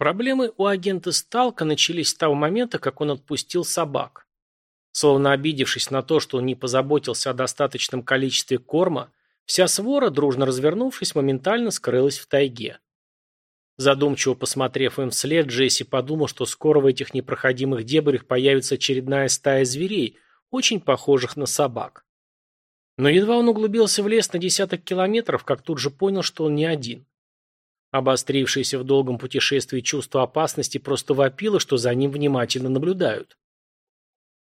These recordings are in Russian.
Проблемы у агента Сталка начались с того момента, как он отпустил собак. Словно обидевшись на то, что он не позаботился о достаточном количестве корма, вся свора, дружно развернувшись, моментально скрылась в тайге. Задумчиво посмотрев им вслед, Джесси подумал, что скоро в этих непроходимых дебрях появится очередная стая зверей, очень похожих на собак. Но едва он углубился в лес на десяток километров, как тут же понял, что он не один. Обострившееся в долгом путешествии чувство опасности просто вопило, что за ним внимательно наблюдают.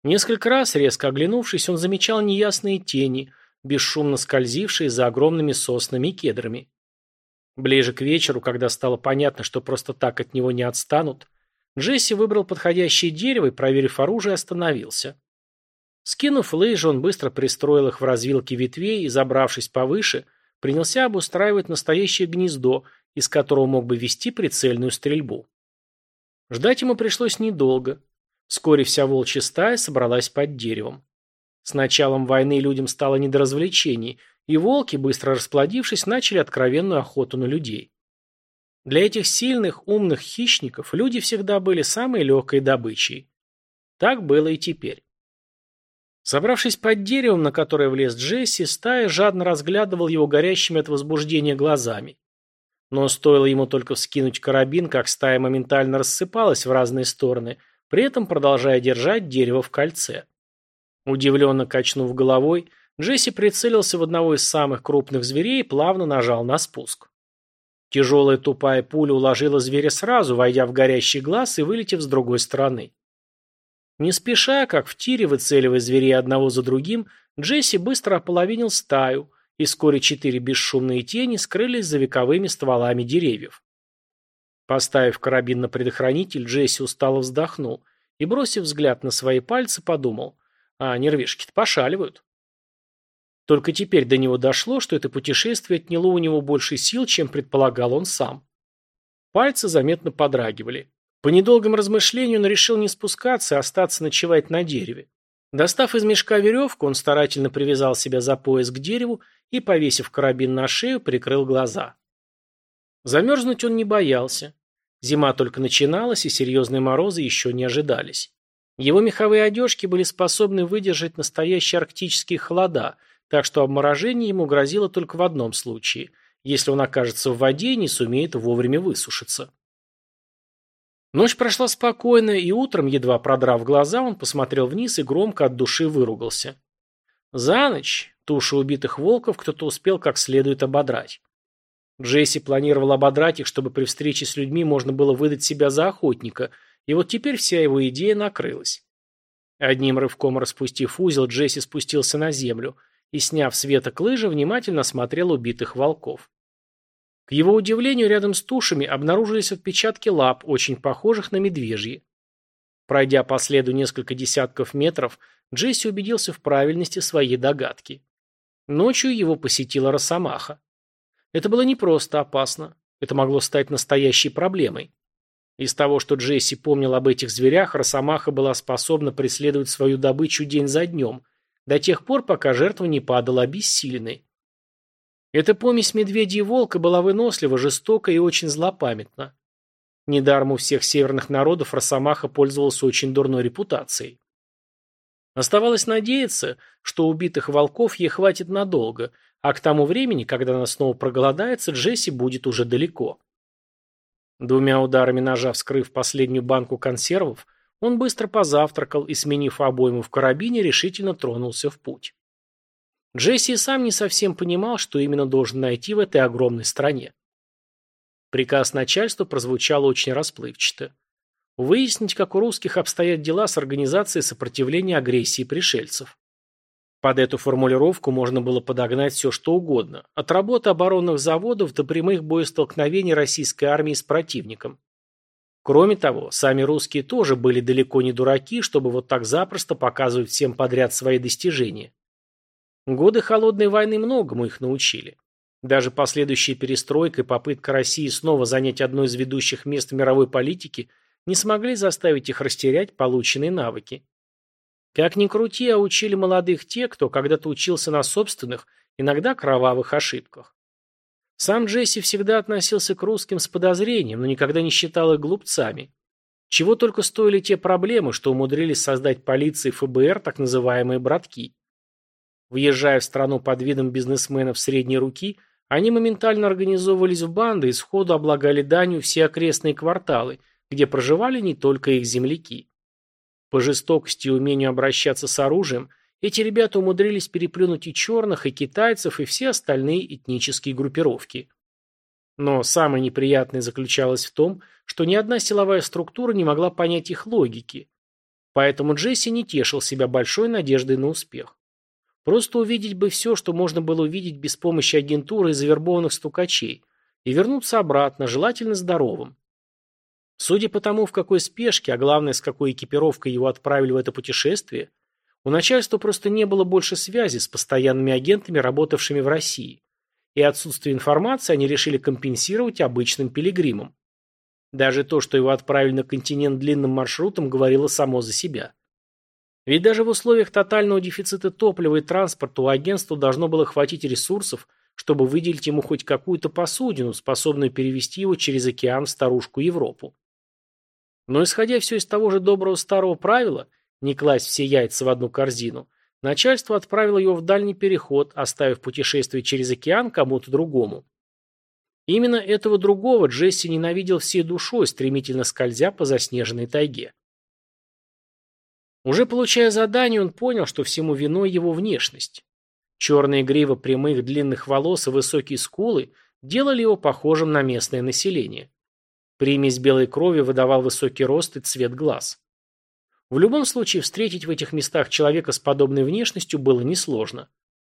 Несколько раз, резко оглянувшись, он замечал неясные тени, бесшумно скользившие за огромными соснами и кедрами. Ближе к вечеру, когда стало понятно, что просто так от него не отстанут, Джесси выбрал подходящее дерево и, проверив оружие, остановился. Скинув лыжи, он быстро пристроил их в развилке ветвей и, забравшись повыше, принялся обустраивать настоящее гнездо, из которого мог бы вести прицельную стрельбу. Ждать ему пришлось недолго. Вскоре вся волчья стая собралась под деревом. С началом войны людям стало не до развлечений, и волки, быстро расплодившись, начали откровенную охоту на людей. Для этих сильных, умных хищников люди всегда были самой легкой добычей. Так было и теперь. Собравшись под деревом, на которое влез Джесси, стая жадно разглядывал его горящими от возбуждения глазами. Но стоило ему только вскинуть карабин, как стая моментально рассыпалась в разные стороны, при этом продолжая держать дерево в кольце. Удивленно качнув головой, Джесси прицелился в одного из самых крупных зверей и плавно нажал на спуск. Тяжелая тупая пуля уложила зверя сразу, войдя в горящий глаз и вылетев с другой стороны. Не спеша, как в тире, выцеливая зверей одного за другим, Джесси быстро ополовинил стаю, и вскоре четыре бесшумные тени скрылись за вековыми стволами деревьев. Поставив карабин на предохранитель, Джесси устало вздохнул и, бросив взгляд на свои пальцы, подумал, а нервишки-то пошаливают. Только теперь до него дошло, что это путешествие отняло у него больше сил, чем предполагал он сам. Пальцы заметно подрагивали. По недолгому размышлению он решил не спускаться и остаться ночевать на дереве. Достав из мешка веревку, он старательно привязал себя за пояс к дереву и, повесив карабин на шею, прикрыл глаза. Замерзнуть он не боялся. Зима только начиналась, и серьезные морозы еще не ожидались. Его меховые одежки были способны выдержать настоящие арктические холода, так что обморожение ему грозило только в одном случае, если он окажется в воде и не сумеет вовремя высушиться. Ночь прошла спокойно, и утром, едва продрав глаза, он посмотрел вниз и громко от души выругался. За ночь туши убитых волков кто-то успел как следует ободрать. Джесси планировал ободрать их, чтобы при встрече с людьми можно было выдать себя за охотника, и вот теперь вся его идея накрылась. Одним рывком распустив узел, Джесси спустился на землю и, сняв с веток лыжи, внимательно смотрел убитых волков. К его удивлению, рядом с тушами обнаружились отпечатки лап, очень похожих на медвежьи. Пройдя по следу несколько десятков метров, Джесси убедился в правильности своей догадки. Ночью его посетила росомаха. Это было не просто опасно. Это могло стать настоящей проблемой. Из того, что Джесси помнил об этих зверях, росомаха была способна преследовать свою добычу день за днем, до тех пор, пока жертва не падала обессиленной. Эта помесь медведя и волка была вынослива, жестока и очень злопамятна. Недаром у всех северных народов Росомаха пользовался очень дурной репутацией. Оставалось надеяться, что убитых волков ей хватит надолго, а к тому времени, когда она снова проголодается, Джесси будет уже далеко. Двумя ударами ножа вскрыв последнюю банку консервов, он быстро позавтракал и, сменив обойму в карабине, решительно тронулся в путь. Джесси сам не совсем понимал, что именно должен найти в этой огромной стране. Приказ начальства прозвучал очень расплывчато. Выяснить, как у русских обстоят дела с организацией сопротивления агрессии пришельцев. Под эту формулировку можно было подогнать все, что угодно, от работы оборонных заводов до прямых боестолкновений российской армии с противником. Кроме того, сами русские тоже были далеко не дураки, чтобы вот так запросто показывать всем подряд свои достижения. Годы холодной войны многому их научили. Даже последующая перестройка и попытка России снова занять одно из ведущих мест мировой политике не смогли заставить их растерять полученные навыки. Как ни крути, а учили молодых те, кто когда-то учился на собственных, иногда кровавых ошибках. Сам Джесси всегда относился к русским с подозрением, но никогда не считал их глупцами. Чего только стоили те проблемы, что умудрились создать полиция и ФБР так называемые «братки». Въезжая в страну под видом бизнесменов средней руки, они моментально организовывались в банды и сходу облагали данью все окрестные кварталы, где проживали не только их земляки. По жестокости и умению обращаться с оружием, эти ребята умудрились переплюнуть и черных, и китайцев, и все остальные этнические группировки. Но самое неприятное заключалось в том, что ни одна силовая структура не могла понять их логики. Поэтому Джесси не тешил себя большой надеждой на успех. Просто увидеть бы все, что можно было увидеть без помощи агентуры и завербованных стукачей, и вернуться обратно, желательно здоровым. Судя по тому, в какой спешке, а главное, с какой экипировкой его отправили в это путешествие, у начальства просто не было больше связи с постоянными агентами, работавшими в России, и отсутствие информации они решили компенсировать обычным пилигримом. Даже то, что его отправили на континент длинным маршрутом, говорило само за себя. Ведь даже в условиях тотального дефицита топлива и транспорта у агентства должно было хватить ресурсов, чтобы выделить ему хоть какую-то посудину, способную перевести его через океан в старушку Европу. Но исходя все из того же доброго старого правила, не класть все яйца в одну корзину, начальство отправило его в дальний переход, оставив путешествие через океан кому-то другому. Именно этого другого Джесси ненавидел всей душой, стремительно скользя по заснеженной тайге. Уже получая задание, он понял, что всему виной его внешность. Черная грива прямых длинных волос и высокие скулы делали его похожим на местное население. Примесь белой крови выдавал высокий рост и цвет глаз. В любом случае, встретить в этих местах человека с подобной внешностью было несложно.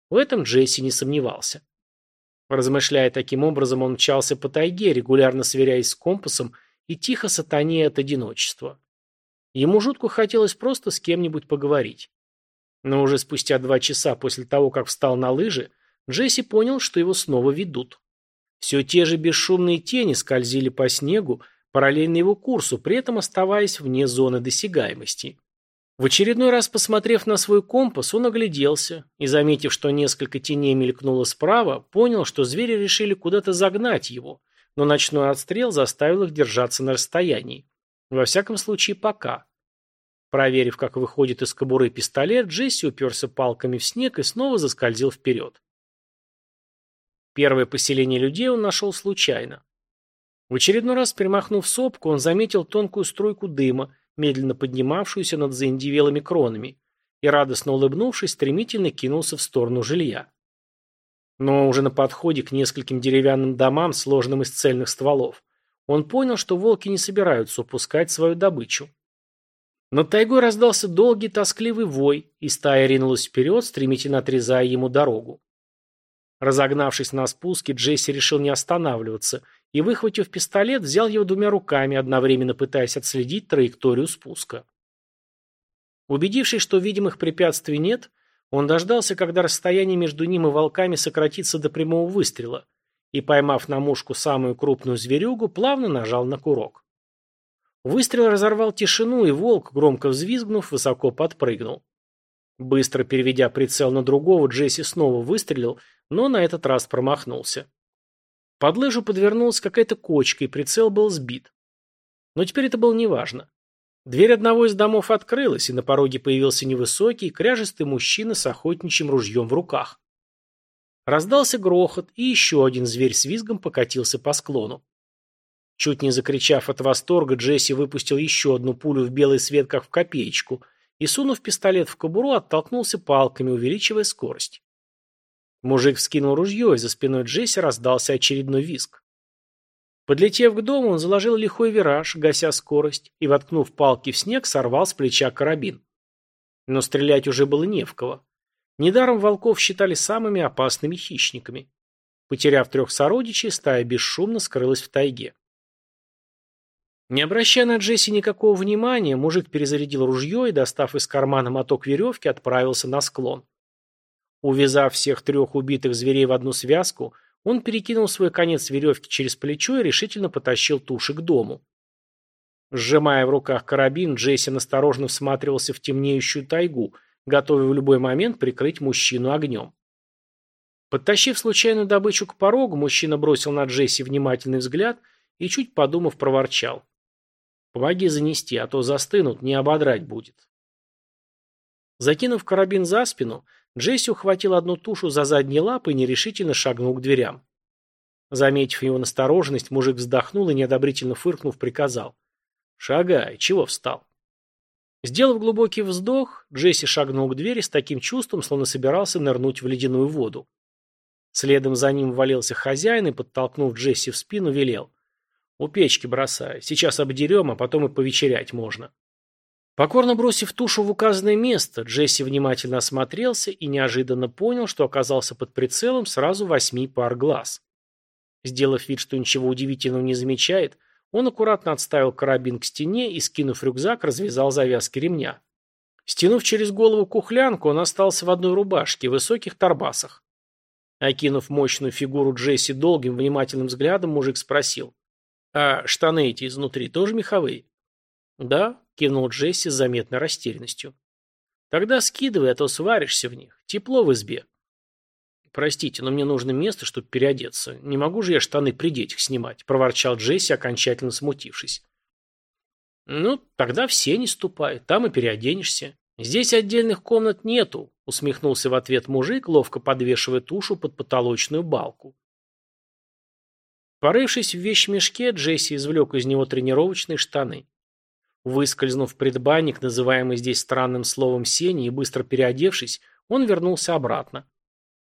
В этом Джесси не сомневался. Размышляя таким образом, он мчался по тайге, регулярно сверяясь с компасом и тихо сатанея от одиночества. Ему жутко хотелось просто с кем-нибудь поговорить. Но уже спустя два часа после того, как встал на лыжи, Джесси понял, что его снова ведут. Все те же бесшумные тени скользили по снегу, параллельно его курсу, при этом оставаясь вне зоны досягаемости. В очередной раз посмотрев на свой компас, он огляделся и, заметив, что несколько теней мелькнуло справа, понял, что звери решили куда-то загнать его, но ночной отстрел заставил их держаться на расстоянии. Во всяком случае, пока. Проверив, как выходит из кобуры пистолет, Джесси уперся палками в снег и снова заскользил вперед. Первое поселение людей он нашел случайно. В очередной раз, перемахнув сопку, он заметил тонкую струйку дыма, медленно поднимавшуюся над заиндивелыми кронами, и, радостно улыбнувшись, стремительно кинулся в сторону жилья. Но уже на подходе к нескольким деревянным домам, сложенным из цельных стволов, он понял, что волки не собираются упускать свою добычу. Над тайгой раздался долгий тоскливый вой, и стая ринулась вперед, стремительно отрезая ему дорогу. Разогнавшись на спуске, Джесси решил не останавливаться и, выхватив пистолет, взял его двумя руками, одновременно пытаясь отследить траекторию спуска. Убедившись, что видимых препятствий нет, он дождался, когда расстояние между ним и волками сократится до прямого выстрела, и, поймав на мушку самую крупную зверюгу, плавно нажал на курок. Выстрел разорвал тишину, и волк, громко взвизгнув, высоко подпрыгнул. Быстро переведя прицел на другого, Джесси снова выстрелил, но на этот раз промахнулся. Под лыжу подвернулась какая-то кочка, и прицел был сбит. Но теперь это было неважно. Дверь одного из домов открылась, и на пороге появился невысокий, кряжестый мужчина с охотничьим ружьем в руках. Раздался грохот, и еще один зверь с визгом покатился по склону. Чуть не закричав от восторга, Джесси выпустил еще одну пулю в белый свет, как в копеечку, и, сунув пистолет в кобуру, оттолкнулся палками, увеличивая скорость. Мужик вскинул ружье, и за спиной Джесси раздался очередной визг. Подлетев к дому, он заложил лихой вираж, гася скорость, и, воткнув палки в снег, сорвал с плеча карабин. Но стрелять уже было не в кого. Недаром волков считали самыми опасными хищниками. Потеряв трех сородичей, стая бесшумно скрылась в тайге. Не обращая на Джесси никакого внимания, мужик перезарядил ружье и, достав из кармана моток веревки, отправился на склон. Увязав всех трех убитых зверей в одну связку, он перекинул свой конец веревки через плечо и решительно потащил туши к дому. Сжимая в руках карабин, Джесси осторожно всматривался в темнеющую тайгу, готовый в любой момент прикрыть мужчину огнем. Подтащив случайную добычу к порогу, мужчина бросил на Джесси внимательный взгляд и, чуть подумав, проворчал. «Помоги занести, а то застынут, не ободрать будет». Закинув карабин за спину, Джесси ухватил одну тушу за задние лапы и нерешительно шагнул к дверям. Заметив его настороженность, мужик вздохнул и, неодобрительно фыркнув, приказал. «Шагай, чего встал?» Сделав глубокий вздох, Джесси шагнул к двери с таким чувством, словно собирался нырнуть в ледяную воду. Следом за ним ввалился хозяин и, подтолкнув Джесси в спину, велел. «У печки бросай. Сейчас обдерем, а потом и повечерять можно». Покорно бросив тушу в указанное место, Джесси внимательно осмотрелся и неожиданно понял, что оказался под прицелом сразу восьми пар глаз. Сделав вид, что ничего удивительного не замечает, он аккуратно отставил карабин к стене и, скинув рюкзак, развязал завязки ремня. Стянув через голову кухлянку, он остался в одной рубашке, высоких торбасах. Окинув мощную фигуру Джесси долгим, внимательным взглядом, мужик спросил. «А штаны эти изнутри тоже меховые?» «Да», — кивнул Джесси с заметной растерянностью. «Тогда скидывай, а то сваришься в них. Тепло в избе». «Простите, но мне нужно место, чтобы переодеться. Не могу же я штаны при детях снимать», — проворчал Джесси, окончательно смутившись. «Ну, тогда все не ступай, там и переоденешься. Здесь отдельных комнат нету, усмехнулся в ответ мужик, ловко подвешивая тушу под потолочную балку. Порывшись в вещмешке, Джесси извлек из него тренировочные штаны. Выскользнув в предбанник, называемый здесь странным словом сени, и быстро переодевшись, он вернулся обратно.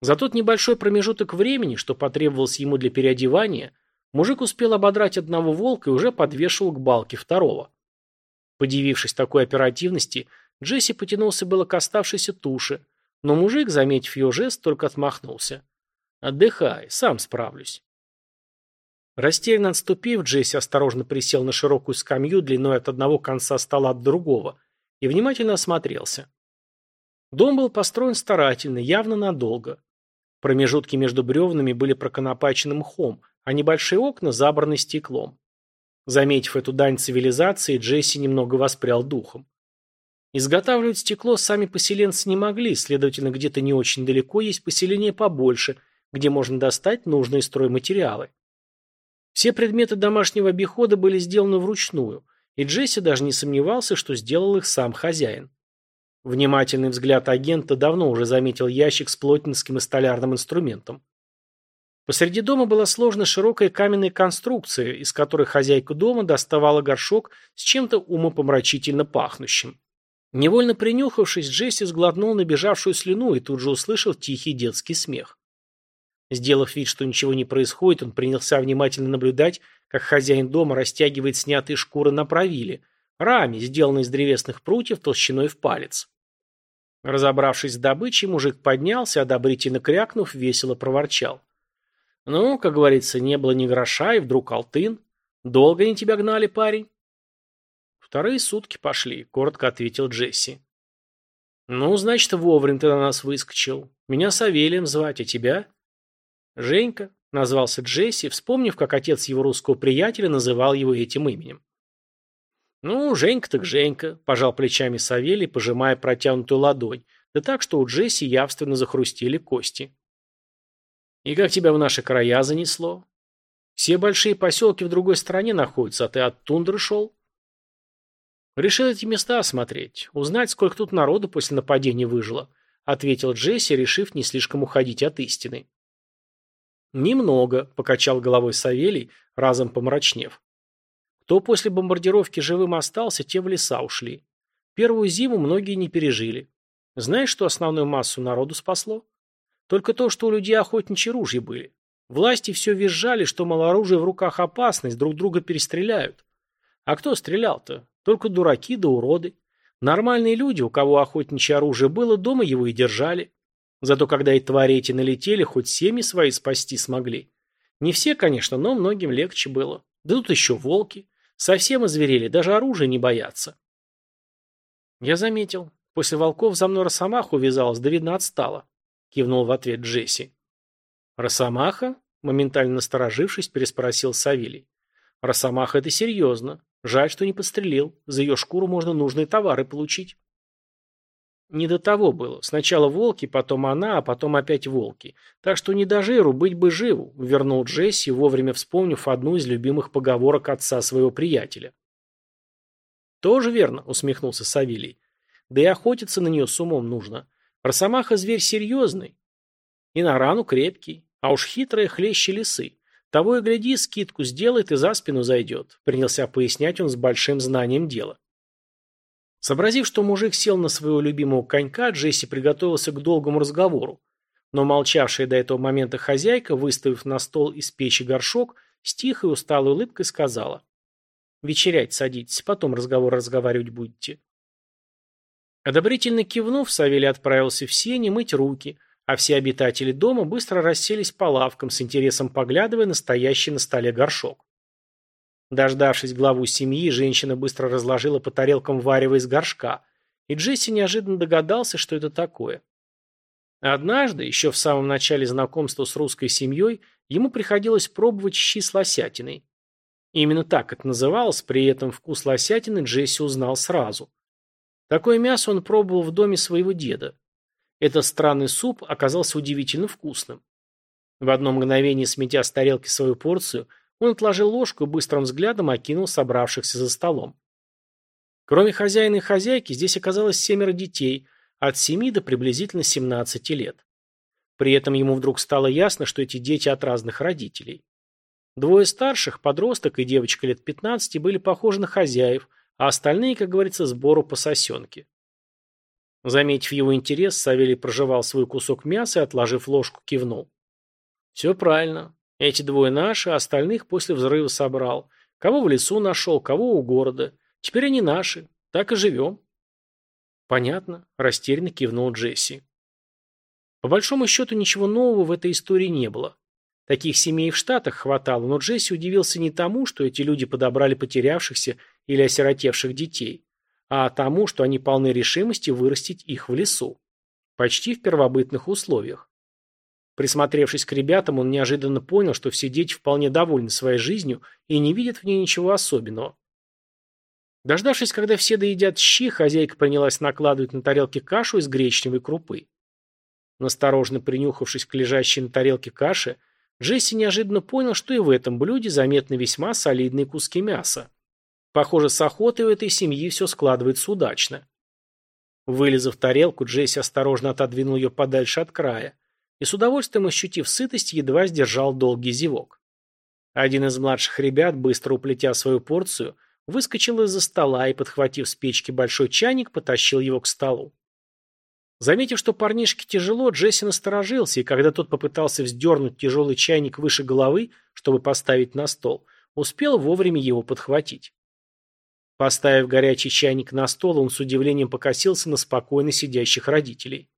За тот небольшой промежуток времени, что потребовалось ему для переодевания, мужик успел ободрать одного волка и уже подвешивал к балке второго. Подивившись такой оперативности, Джесси потянулся было к оставшейся туше, но мужик, заметив ее жест, только отмахнулся. «Отдыхай, сам справлюсь». Растерянно отступив, Джесси осторожно присел на широкую скамью длиной от одного конца стола от другого и внимательно осмотрелся. Дом был построен старательно, явно надолго. Промежутки между бревнами были проконопачены мхом, а небольшие окна забраны стеклом. Заметив эту дань цивилизации, Джесси немного воспрял духом. Изготавливать стекло сами поселенцы не могли, следовательно, где-то не очень далеко есть поселение побольше, где можно достать нужные стройматериалы. Все предметы домашнего обихода были сделаны вручную, и Джесси даже не сомневался, что сделал их сам хозяин. Внимательный взгляд агента давно уже заметил ящик с плотницким и столярным инструментом. Посреди дома была сложена широкая каменная конструкция, из которой хозяйка дома доставала горшок с чем-то умопомрачительно пахнущим. Невольно принюхавшись, Джесси сглотнул набежавшую слюну и тут же услышал тихий детский смех. Сделав вид, что ничего не происходит, он принялся внимательно наблюдать, как хозяин дома растягивает снятые шкуры на правиле, раме, сделанной из древесных прутьев толщиной в палец. Разобравшись с добычей, мужик поднялся, одобрительно крякнув, весело проворчал. «Ну, как говорится, не было ни гроша, и вдруг алтын. Долго они тебя гнали, парень?» «Вторые сутки пошли», — коротко ответил Джесси. «Ну, значит, вовремя ты на нас выскочил. Меня Савелием звать, а тебя?» «Женька», — назвался Джесси, вспомнив, как отец его русского приятеля называл его этим именем. «Ну, Женька так Женька», — пожал плечами Савелий, пожимая протянутую ладонь, да так, что у Джесси явственно захрустели кости. «И как тебя в наши края занесло? Все большие поселки в другой стране находятся, а ты от тундры шел?» «Решил эти места осмотреть, узнать, сколько тут народу после нападения выжило», ответил Джесси, решив не слишком уходить от истины. «Немного», — покачал головой Савелий, разом помрачнев. «Кто после бомбардировки живым остался, те в леса ушли. Первую зиму многие не пережили. Знаешь, что основную массу народу спасло? Только то, что у людей охотничьи ружья были. Власти все визжали, что, мало оружие в руках опасность, друг друга перестреляют. А кто стрелял-то? Только дураки да уроды. Нормальные люди, у кого охотничье оружие было, дома его и держали. Зато когда и твари эти налетели, хоть семьи свои спасти смогли. Не все, конечно, но многим легче было. Да тут еще волки. Совсем озверели, даже оружие не боятся. Я заметил. После волков за мной Росомаха увязалась, да видно отстала. Кивнул в ответ Джесси. Росомаха? Моментально насторожившись, переспросил Савелий. Росомаха это серьезно. Жаль, что не подстрелил. За ее шкуру можно нужные товары получить. Не до того было. Сначала волки, потом она, а потом опять волки. Так что не до жиру, быть бы живу, вернул Джесси, вовремя вспомнив одну из любимых поговорок отца своего приятеля. Тоже верно, усмехнулся Савелий. Да и охотиться на нее с умом нужно. Росомаха зверь серьезный. И на рану крепкий. А уж хитрые хлещи лисы. Того и гляди, скидку сделает и за спину зайдет. Принялся пояснять он с большим знанием дела. Сообразив, что мужик сел на своего любимого конька, Джесси приготовился к долгому разговору. Но молчавшая до этого момента хозяйка, выставив на стол из печи горшок, с тихой усталой улыбкой сказала. «Вечерять садитесь, потом разговор разговаривать будете». Одобрительно кивнув, Савелий отправился в сени мыть руки, а все обитатели дома быстро расселись по лавкам, с интересом поглядывая на стоящий на столе горшок. Дождавшись главу семьи, женщина быстро разложила по тарелкам варево из горшка, и Джесси неожиданно догадался, что это такое. Однажды, еще в самом начале знакомства с русской семьей, ему приходилось пробовать щи с лосятиной. Именно так это называлось, при этом вкус лосятины Джесси узнал сразу. Такое мясо он пробовал в доме своего деда. Этот странный суп оказался удивительно вкусным. В одно мгновение, сметя с тарелки свою порцию, он отложил ложку и быстрым взглядом окинул собравшихся за столом. Кроме хозяина и хозяйки, здесь оказалось семеро детей, от семи до приблизительно 17 лет. При этом ему вдруг стало ясно, что эти дети от разных родителей. Двое старших, подросток и девочка лет 15, были похожи на хозяев, а остальные, как говорится, сбору по сосенке. Заметив его интерес, Савелий прожевал свой кусок мяса и, отложив ложку, кивнул. «Все правильно. Эти двое наши, а остальных после взрыва собрал. Кого в лесу нашел, кого у города. Теперь они наши. Так и живем. Понятно, растерянно кивнул Джесси. По большому счету ничего нового в этой истории не было. Таких семей в Штатах хватало, но Джесси удивился не тому, что эти люди подобрали потерявшихся или осиротевших детей, а тому, что они полны решимости вырастить их в лесу. Почти в первобытных условиях. Присмотревшись к ребятам, он неожиданно понял, что все дети вполне довольны своей жизнью и не видят в ней ничего особенного. Дождавшись, когда все доедят щи, хозяйка принялась накладывать на тарелки кашу из гречневой крупы. Насторожно принюхавшись к лежащей на тарелке каше, Джесси неожиданно понял, что и в этом блюде заметны весьма солидные куски мяса. Похоже, с охотой у этой семьи все складывается удачно. Вылезав тарелку, Джесси осторожно отодвинул ее подальше от края и с удовольствием ощутив сытость, едва сдержал долгий зевок. Один из младших ребят, быстро уплетя свою порцию, выскочил из-за стола и, подхватив с печки большой чайник, потащил его к столу. Заметив, что парнишке тяжело, Джесси насторожился, и когда тот попытался вздернуть тяжелый чайник выше головы, чтобы поставить на стол, успел вовремя его подхватить. Поставив горячий чайник на стол, он с удивлением покосился на спокойно сидящих родителей.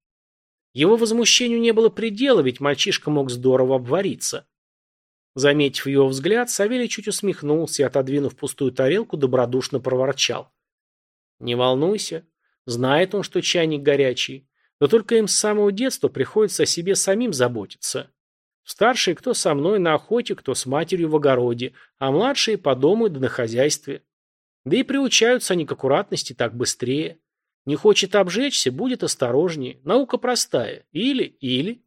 Его возмущению не было предела, ведь мальчишка мог здорово обвариться. Заметив его взгляд, Савелий чуть усмехнулся и, отодвинув пустую тарелку, добродушно проворчал. «Не волнуйся. Знает он, что чайник горячий. Но только им с самого детства приходится о себе самим заботиться. Старшие кто со мной на охоте, кто с матерью в огороде, а младшие по дому да на хозяйстве. Да и приучаются они к аккуратности так быстрее. Не хочет обжечься, будет осторожнее. Наука простая. Или, или.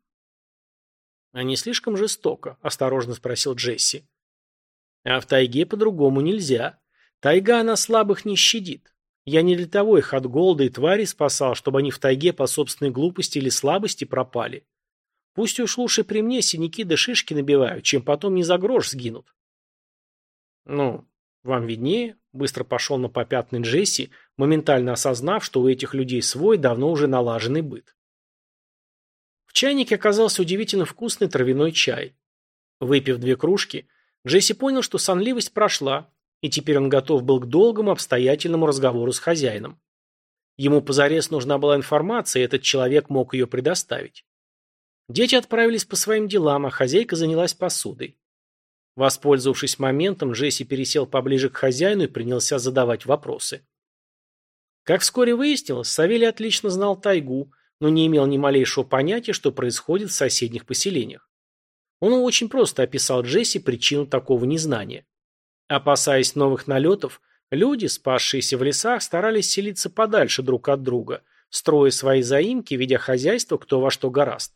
А не слишком жестоко? Осторожно спросил Джесси. А в тайге по-другому нельзя. Тайга она слабых не щадит. Я не для того их от голода и твари спасал, чтобы они в тайге по собственной глупости или слабости пропали. Пусть уж лучше при мне синяки да шишки набивают, чем потом не за грош сгинут. Ну, вам виднее, быстро пошел на попятный Джесси, моментально осознав, что у этих людей свой, давно уже налаженный быт. В чайнике оказался удивительно вкусный травяной чай. Выпив две кружки, Джесси понял, что сонливость прошла, и теперь он готов был к долгому обстоятельному разговору с хозяином. Ему позарез нужна была информация, и этот человек мог ее предоставить. Дети отправились по своим делам, а хозяйка занялась посудой. Воспользовавшись моментом, Джесси пересел поближе к хозяину и принялся задавать вопросы. Как вскоре выяснилось, Савелий отлично знал тайгу, но не имел ни малейшего понятия, что происходит в соседних поселениях. Он очень просто описал Джесси причину такого незнания. Опасаясь новых налетов, люди, спасшиеся в лесах, старались селиться подальше друг от друга, строя свои заимки, ведя хозяйство кто во что гораст.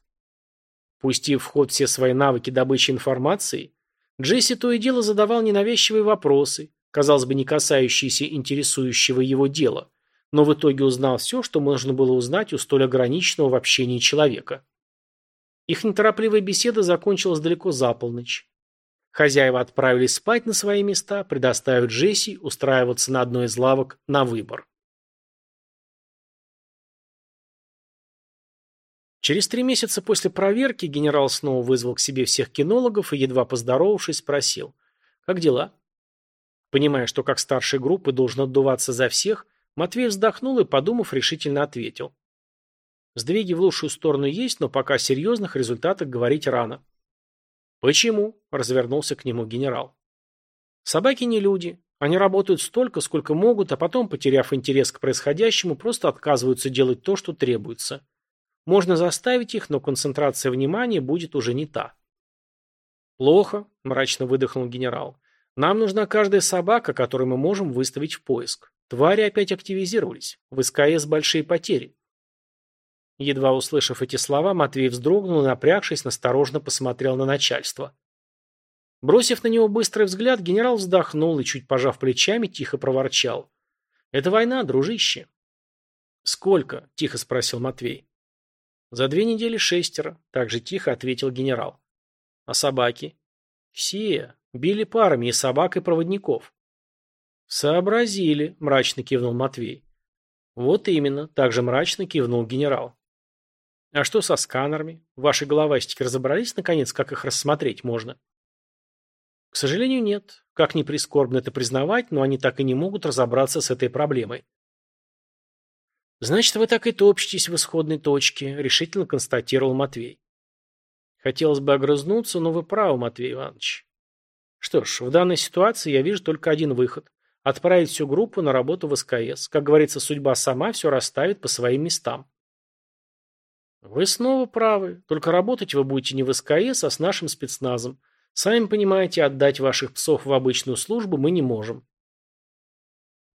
Пустив в ход все свои навыки добычи информации, Джесси то и дело задавал ненавязчивые вопросы, казалось бы, не касающиеся интересующего его дела, но в итоге узнал все, что можно было узнать у столь ограниченного в общении человека. Их неторопливая беседа закончилась далеко за полночь. Хозяева отправились спать на свои места, предоставив Джесси устраиваться на одной из лавок на выбор. Через три месяца после проверки генерал снова вызвал к себе всех кинологов и, едва поздоровавшись, спросил, «Как дела?» Понимая, что как старший группы должен отдуваться за всех, Матвей вздохнул и, подумав, решительно ответил. «Сдвиги в лучшую сторону есть, но пока о серьезных результатах говорить рано». «Почему?» – развернулся к нему генерал. «Собаки не люди. Они работают столько, сколько могут, а потом, потеряв интерес к происходящему, просто отказываются делать то, что требуется. Можно заставить их, но концентрация внимания будет уже не та. «Плохо», – мрачно выдохнул генерал. «Нам нужна каждая собака, которую мы можем выставить в поиск. Твари опять активизировались. В СКС большие потери». Едва услышав эти слова, Матвей вздрогнул и, напрягшись, насторожно посмотрел на начальство. Бросив на него быстрый взгляд, генерал вздохнул и, чуть пожав плечами, тихо проворчал. «Это война, дружище». «Сколько?» – тихо спросил Матвей. За две недели шестеро, так же тихо ответил генерал. А собаки? Все. Били парами и собак, и проводников. Сообразили, мрачно кивнул Матвей. Вот именно, также мрачно кивнул генерал. А что со сканерами? Ваши головастики разобрались, наконец, как их рассмотреть можно? К сожалению, нет. Как ни прискорбно это признавать, но они так и не могут разобраться с этой проблемой. «Значит, вы так и топчетесь в исходной точке», — решительно констатировал Матвей. Хотелось бы огрызнуться, но вы правы, Матвей Иванович. Что ж, в данной ситуации я вижу только один выход – отправить всю группу на работу в СКС. Как говорится, судьба сама все расставит по своим местам. Вы снова правы, только работать вы будете не в СКС, а с нашим спецназом. Сами понимаете, отдать ваших псов в обычную службу мы не можем.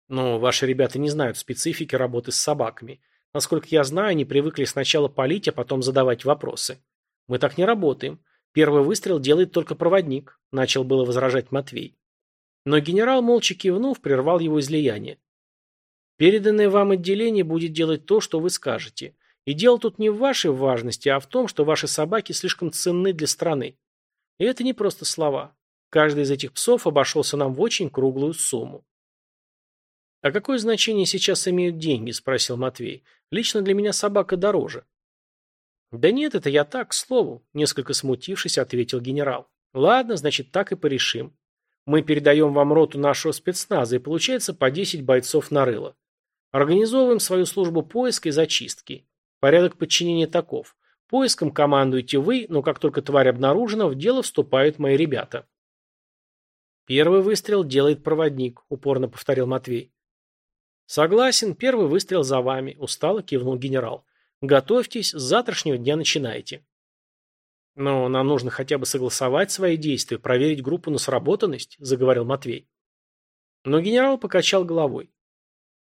Но ваши ребята не знают специфики работы с собаками. Насколько я знаю, они привыкли сначала палить, а потом задавать вопросы. Мы так не работаем. Первый выстрел делает только проводник, начал было возражать Матвей. Но генерал, молча кивнув, прервал его излияние. Переданное вам отделение будет делать то, что вы скажете. И дело тут не в вашей важности, а в том, что ваши собаки слишком ценны для страны. И это не просто слова. Каждый из этих псов обошелся нам в очень круглую сумму. «А какое значение сейчас имеют деньги?» – спросил Матвей. «Лично для меня собака дороже». «Да нет, это я так, к слову», – несколько смутившись, ответил генерал. «Ладно, значит, так и порешим. Мы передаем вам роту нашего спецназа, и получается по 10 бойцов на рыло. Организовываем свою службу поиска и зачистки. Порядок подчинения таков. Поиском командуете вы, но как только тварь обнаружена, в дело вступают мои ребята». «Первый выстрел делает проводник», – упорно повторил Матвей. «Согласен, первый выстрел за вами», – устало кивнул генерал. «Готовьтесь, с завтрашнего дня начинайте». «Но нам нужно хотя бы согласовать свои действия, проверить группу на сработанность», – заговорил Матвей. Но генерал покачал головой.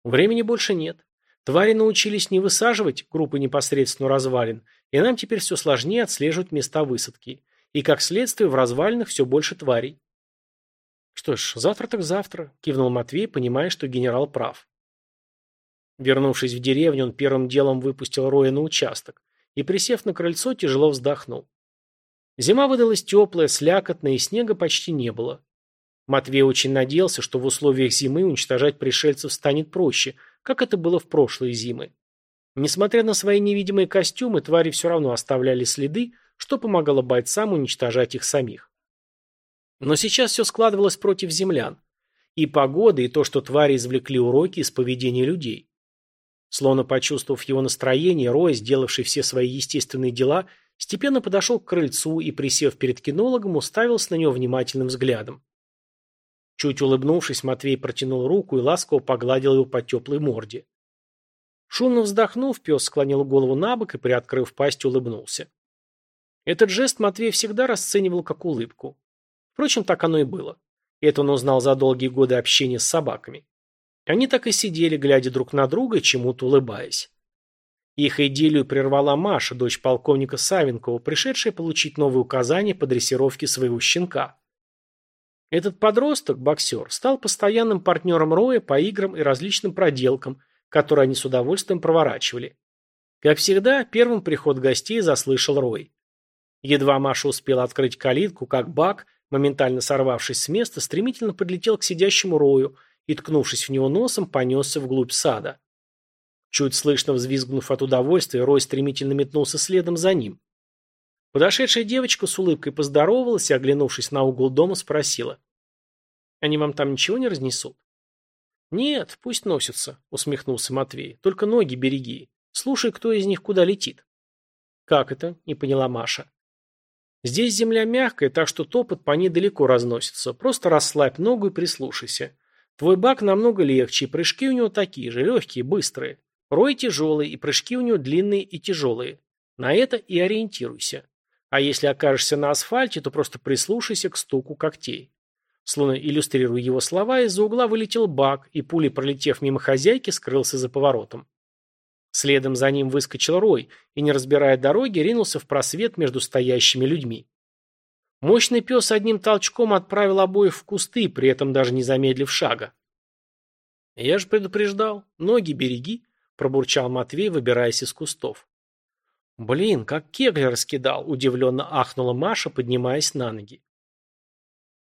«Времени больше нет. Твари научились не высаживать группы непосредственно развалин, и нам теперь все сложнее отслеживать места высадки. И, как следствие, в развалинах все больше тварей». «Что ж, завтра так завтра», – кивнул Матвей, понимая, что генерал прав. Вернувшись в деревню, он первым делом выпустил Роя на участок и, присев на крыльцо, тяжело вздохнул. Зима выдалась теплая, слякотная, и снега почти не было. Матвей очень надеялся, что в условиях зимы уничтожать пришельцев станет проще, как это было в прошлые зимы. Несмотря на свои невидимые костюмы, твари все равно оставляли следы, что помогало бойцам уничтожать их самих. Но сейчас все складывалось против землян. И погода, и то, что твари извлекли уроки из поведения людей. Словно почувствовав его настроение, Рой, сделавший все свои естественные дела, степенно подошел к крыльцу и, присев перед кинологом, уставился на него внимательным взглядом. Чуть улыбнувшись, Матвей протянул руку и ласково погладил его по теплой морде. Шумно вздохнув, пес склонил голову на бок и, приоткрыв пасть, улыбнулся. Этот жест Матвей всегда расценивал как улыбку. Впрочем, так оно и было. Это он узнал за долгие годы общения с собаками. Они так и сидели, глядя друг на друга чему-то улыбаясь. Их идиллию прервала Маша, дочь полковника Савенкова, пришедшая получить новые указания по дрессировке своего щенка. Этот подросток, боксер, стал постоянным партнером Роя по играм и различным проделкам, которые они с удовольствием проворачивали. Как всегда, первым приход гостей заслышал Рой. Едва Маша успела открыть калитку, как Бак, моментально сорвавшись с места, стремительно подлетел к сидящему Рою и, ткнувшись в него носом, понесся вглубь сада. Чуть слышно взвизгнув от удовольствия, Рой стремительно метнулся следом за ним. Подошедшая девочка с улыбкой поздоровалась и, оглянувшись на угол дома, спросила. «Они вам там ничего не разнесут?» «Нет, пусть носятся», — усмехнулся Матвей. «Только ноги береги. Слушай, кто из них куда летит». «Как это?» — не поняла Маша. «Здесь земля мягкая, так что топот по ней далеко разносится. Просто расслабь ногу и прислушайся. Твой бак намного легче, и прыжки у него такие же, легкие, быстрые. Рой тяжелый, и прыжки у него длинные и тяжелые. На это и ориентируйся. А если окажешься на асфальте, то просто прислушайся к стуку когтей. Словно иллюстрируя его слова, из-за угла вылетел бак, и пулей, пролетев мимо хозяйки, скрылся за поворотом. Следом за ним выскочил Рой и, не разбирая дороги, ринулся в просвет между стоящими людьми. Мощный пес одним толчком отправил обоих в кусты, при этом даже не замедлив шага. «Я же предупреждал. Ноги береги», – пробурчал Матвей, выбираясь из кустов. «Блин, как кегли раскидал!» – удивленно ахнула Маша, поднимаясь на ноги.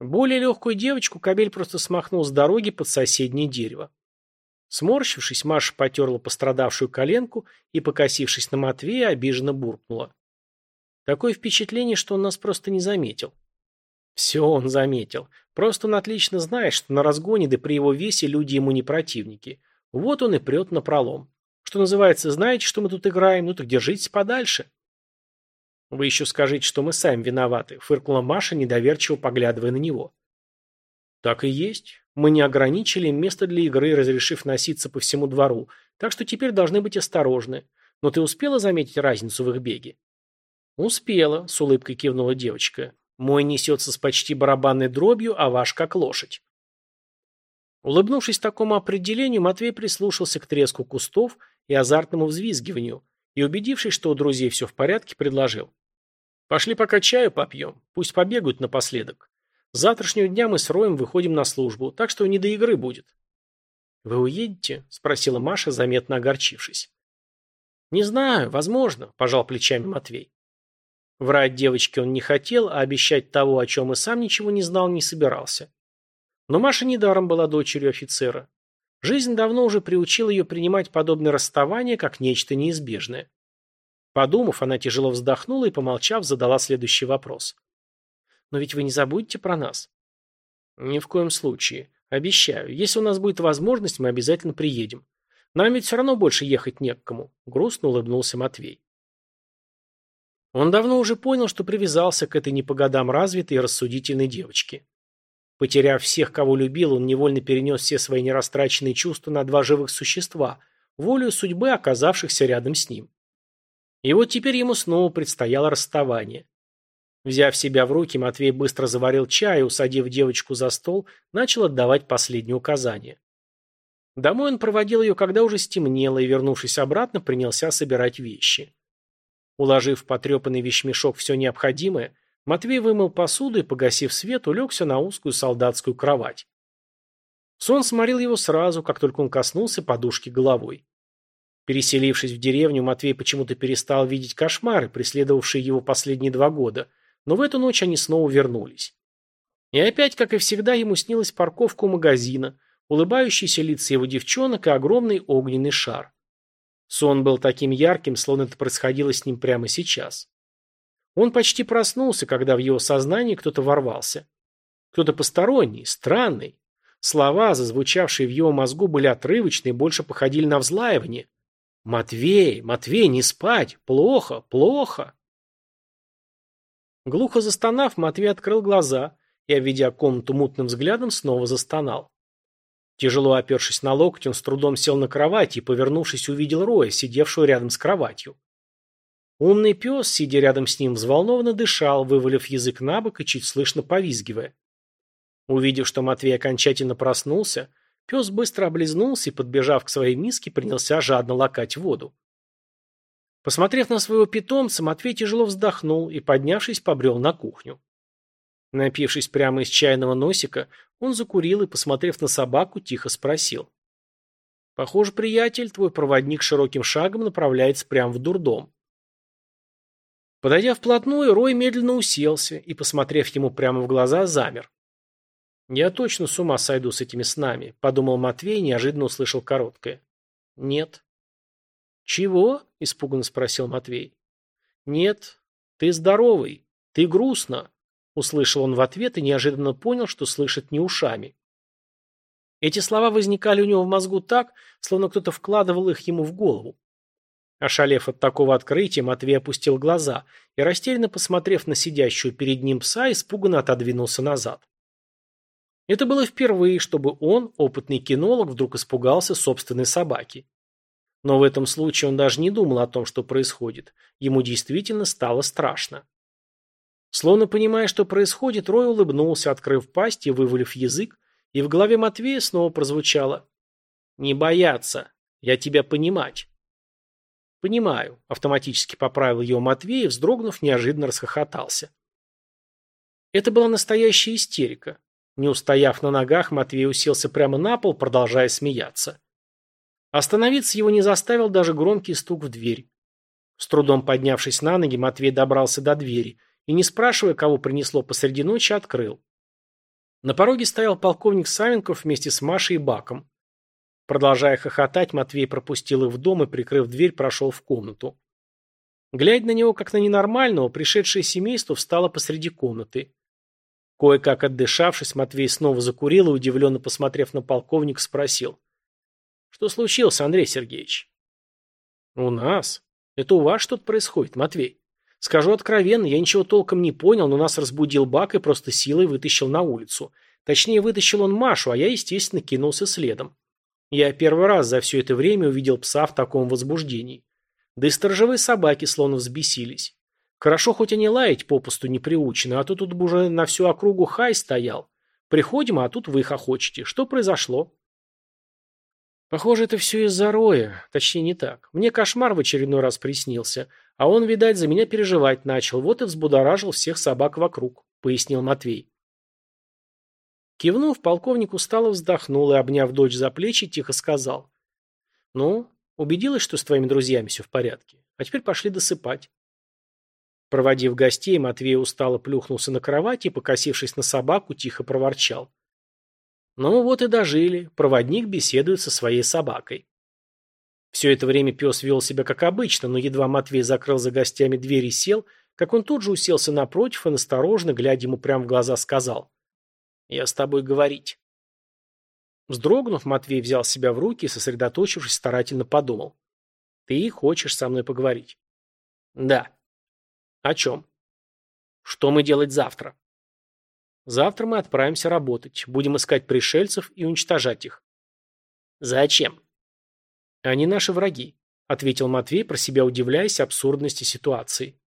Более легкую девочку кобель просто смахнул с дороги под соседнее дерево. Сморщившись, Маша потерла пострадавшую коленку и, покосившись на Матвея, обиженно буркнула. Такое впечатление, что он нас просто не заметил. Все он заметил. Просто он отлично знает, что на разгоне да при его весе люди ему не противники. Вот он и прет на пролом. Что называется, знаете, что мы тут играем, ну так держитесь подальше. Вы еще скажите, что мы сами виноваты, фыркнула Маша, недоверчиво поглядывая на него. Так и есть. Мы не ограничили место для игры, разрешив носиться по всему двору, так что теперь должны быть осторожны. Но ты успела заметить разницу в их беге? «Успела», — с улыбкой кивнула девочка. «Мой несется с почти барабанной дробью, а ваш как лошадь». Улыбнувшись такому определению, Матвей прислушался к треску кустов и азартному взвизгиванию, и, убедившись, что у друзей все в порядке, предложил. «Пошли пока чаю попьем, пусть побегают напоследок. С завтрашнего дня мы с Роем выходим на службу, так что не до игры будет». «Вы уедете?» – спросила Маша, заметно огорчившись. «Не знаю, возможно», – пожал плечами Матвей. Врать девочке он не хотел, а обещать того, о чем и сам ничего не знал, не собирался. Но Маша недаром была дочерью офицера. Жизнь давно уже приучила ее принимать подобные расставания как нечто неизбежное. Подумав, она тяжело вздохнула и, помолчав, задала следующий вопрос. «Но ведь вы не забудете про нас?» «Ни в коем случае. Обещаю. Если у нас будет возможность, мы обязательно приедем. Нам ведь все равно больше ехать не к кому», — грустно улыбнулся Матвей. Он давно уже понял, что привязался к этой не по годам развитой и рассудительной девочке. Потеряв всех, кого любил, он невольно перенес все свои нерастраченные чувства на два живых существа, волю судьбы, оказавшихся рядом с ним. И вот теперь ему снова предстояло расставание. Взяв себя в руки, Матвей быстро заварил чай и, усадив девочку за стол, начал отдавать последние указания. Домой он проводил ее, когда уже стемнело, и, вернувшись обратно, принялся собирать вещи. Уложив в потрепанный вещмешок все необходимое, Матвей вымыл посуду и, погасив свет, улегся на узкую солдатскую кровать. Сон сморил его сразу, как только он коснулся подушки головой. Переселившись в деревню, Матвей почему-то перестал видеть кошмары, преследовавшие его последние два года, но в эту ночь они снова вернулись. И опять, как и всегда, ему снилась парковка у магазина, улыбающиеся лица его девчонок и огромный огненный шар. Сон был таким ярким, словно это происходило с ним прямо сейчас. Он почти проснулся, когда в его сознание кто-то ворвался. Кто-то посторонний, странный. Слова, зазвучавшие в его мозгу, были отрывочные, больше походили на взлаивание. «Матвей, Матвей, не спать! Плохо, плохо!» Глухо застонав, Матвей открыл глаза и, обведя комнату мутным взглядом, снова застонал. Тяжело опершись на локоть, он с трудом сел на кровати и, повернувшись, увидел Роя, сидевшего рядом с кроватью. Умный пес, сидя рядом с ним, взволнованно дышал, вывалив язык на бок и чуть слышно повизгивая. Увидев, что Матвей окончательно проснулся, пес быстро облизнулся и, подбежав к своей миске, принялся жадно лакать воду. Посмотрев на своего питомца, Матвей тяжело вздохнул и, поднявшись, побрел на кухню. Напившись прямо из чайного носика, он закурил и, посмотрев на собаку, тихо спросил. «Похоже, приятель, твой проводник широким шагом направляется прямо в дурдом». Подойдя вплотную, Рой медленно уселся и, посмотрев ему прямо в глаза, замер. «Я точно с ума сойду с этими снами», — подумал Матвей неожиданно услышал короткое. «Нет». «Чего?» — испуганно спросил Матвей. «Нет, ты здоровый, ты грустно», — услышал он в ответ и неожиданно понял, что слышит не ушами. Эти слова возникали у него в мозгу так, словно кто-то вкладывал их ему в голову. Ошалев от такого открытия, Матвей опустил глаза и, растерянно посмотрев на сидящую перед ним пса, испуганно отодвинулся назад. Это было впервые, чтобы он, опытный кинолог, вдруг испугался собственной собаки. Но в этом случае он даже не думал о том, что происходит. Ему действительно стало страшно. Словно понимая, что происходит, Рой улыбнулся, открыв пасть и вывалив язык, и в голове Матвея снова прозвучало «Не бояться, я тебя понимать». «Понимаю», — автоматически поправил его Матвей и, вздрогнув, неожиданно расхохотался. Это была настоящая истерика. Не устояв на ногах, Матвей уселся прямо на пол, продолжая смеяться. Остановиться его не заставил даже громкий стук в дверь. С трудом поднявшись на ноги, Матвей добрался до двери и, не спрашивая, кого принесло посреди ночи, открыл. На пороге стоял полковник Савенков вместе с Машей и Баком. Продолжая хохотать, Матвей пропустил их в дом и, прикрыв дверь, прошел в комнату. Глядя на него, как на ненормального, пришедшее семейство встало посреди комнаты. Кое-как отдышавшись, Матвей снова закурил и, удивленно посмотрев на полковника, спросил. Что случилось, Андрей Сергеевич? У нас? Это у вас что-то происходит, Матвей. Скажу откровенно, я ничего толком не понял, но нас разбудил Бак и просто силой вытащил на улицу. Точнее, вытащил он Машу, а я, естественно, кинулся следом. Я первый раз за все это время увидел пса в таком возбуждении. Да и сторожевые собаки словно взбесились. Хорошо, хоть они лаять попусту не приучены, а то тут бы уже на всю округу хай стоял. Приходим, а тут вы хохочете. Что произошло? Похоже, это все из-за Роя. Точнее, не так. Мне кошмар в очередной раз приснился. А он, видать, за меня переживать начал. Вот и взбудоражил всех собак вокруг, пояснил Матвей. Кивнув, полковник устало вздохнул и, обняв дочь за плечи, тихо сказал. «Ну, убедилась, что с твоими друзьями все в порядке. А теперь пошли досыпать». Проводив гостей, Матвей устало плюхнулся на кровать и, покосившись на собаку, тихо проворчал. Ну вот и дожили. Проводник беседует со своей собакой. Все это время пес вел себя как обычно, но едва Матвей закрыл за гостями дверь и сел, как он тут же уселся напротив и настороженно, глядя ему прямо в глаза, сказал. «Я с тобой говорить». Вздрогнув, Матвей взял себя в руки и, сосредоточившись, старательно подумал. «Ты хочешь со мной поговорить?» «Да». «О чем?» «Что мы делать завтра?» Завтра мы отправимся работать. Будем искать пришельцев и уничтожать их. Зачем? Они наши враги, ответил Матвей, про себя удивляясь абсурдности ситуации.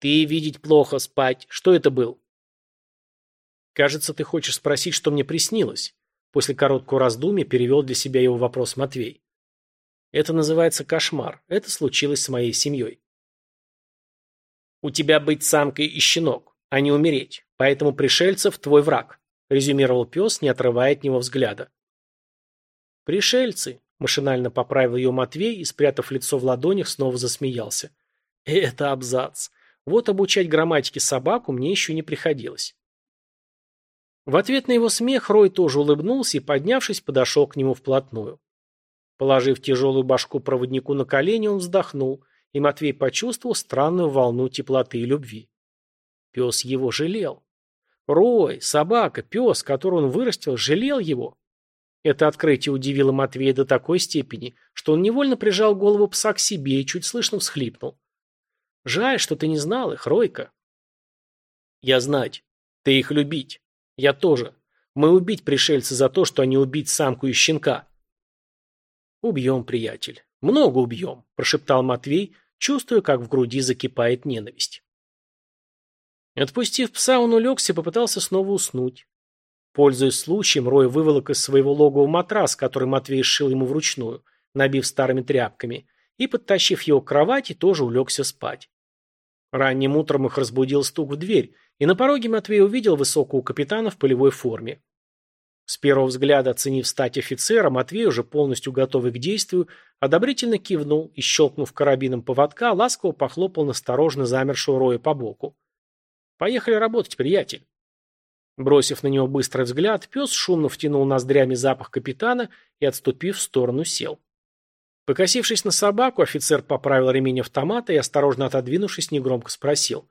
Ты видеть плохо, спать. Что это был? Кажется, ты хочешь спросить, что мне приснилось. После короткого раздумья перевел для себя его вопрос Матвей. Это называется кошмар. Это случилось с моей семьей. У тебя быть самкой и щенок, а не умереть. Поэтому пришельцев твой враг, резюмировал пес, не отрывая от него взгляда. Пришельцы, машинально поправил ее Матвей и, спрятав лицо в ладонях, снова засмеялся. Это абзац. Вот обучать грамматике собаку мне еще не приходилось. В ответ на его смех Рой тоже улыбнулся и, поднявшись, подошел к нему вплотную. Положив тяжелую башку проводнику на колени, он вздохнул, и Матвей почувствовал странную волну теплоты и любви. Пес его жалел. Рой, собака, пес, которого он вырастил, жалел его. Это открытие удивило Матвея до такой степени, что он невольно прижал голову пса к себе и чуть слышно всхлипнул. «Жаль, что ты не знал их, Ройка». «Я знать. Ты их любить. Я тоже. Мы убить пришельца за то, что они убить самку и щенка». «Убьем, приятель. Много убьем», – прошептал Матвей, чувствуя, как в груди закипает ненависть. Отпустив пса, он улегся и попытался снова уснуть. Пользуясь случаем, Рой выволок из своего логова матрас, который Матвей сшил ему вручную, набив старыми тряпками, и, подтащив его к кровати, тоже улегся спать. Ранним утром их разбудил стук в дверь, и на пороге Матвей увидел высокого капитана в полевой форме. С первого взгляда, оценив стать офицера, Матвей, уже полностью готовый к действию, одобрительно кивнул и, щелкнув карабином поводка, ласково похлопал насторожно замершего Роя по боку. «Поехали работать, приятель». Бросив на него быстрый взгляд, пес шумно втянул ноздрями запах капитана и, отступив в сторону, сел. Покосившись на собаку, офицер поправил ремень автомата и, осторожно отодвинувшись, негромко спросил.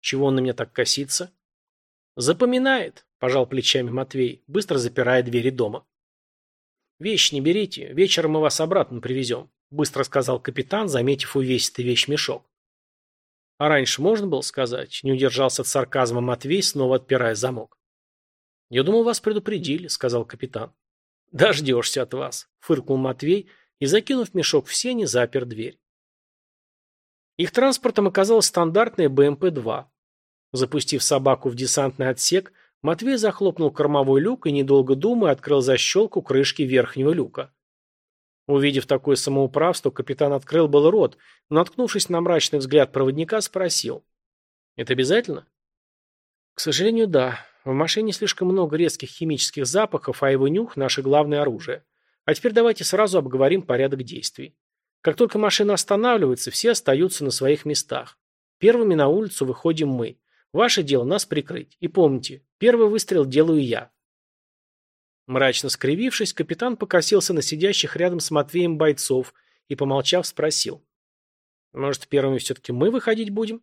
«Чего он на меня так косится?» «Запоминает», – пожал плечами Матвей, быстро запирая двери дома. «Вещь не берите, вечером мы вас обратно привезем», – быстро сказал капитан, заметив увесистый вещмешок. «А раньше можно было сказать?» – не удержался от сарказма Матвей, снова отпирая замок. «Я думал, вас предупредили», – сказал капитан. «Дождешься от вас», – фыркнул Матвей и, закинув мешок в сени, запер дверь. Их транспортом оказалась стандартная БМП-2. Запустив собаку в десантный отсек, Матвей захлопнул кормовой люк и, недолго думая, открыл защелку крышки верхнего люка. Увидев такое самоуправство, капитан открыл был рот, но, наткнувшись на мрачный взгляд проводника, спросил. «Это обязательно?» «К сожалению, да. В машине слишком много резких химических запахов, а его нюх – наше главное оружие. А теперь давайте сразу обговорим порядок действий. Как только машина останавливается, все остаются на своих местах. Первыми на улицу выходим мы. Ваше дело нас прикрыть. И помните, первый выстрел делаю я. Мрачно скривившись, капитан покосился на сидящих рядом с Матвеем бойцов и, помолчав, спросил. «Может, первыми все-таки мы выходить будем?»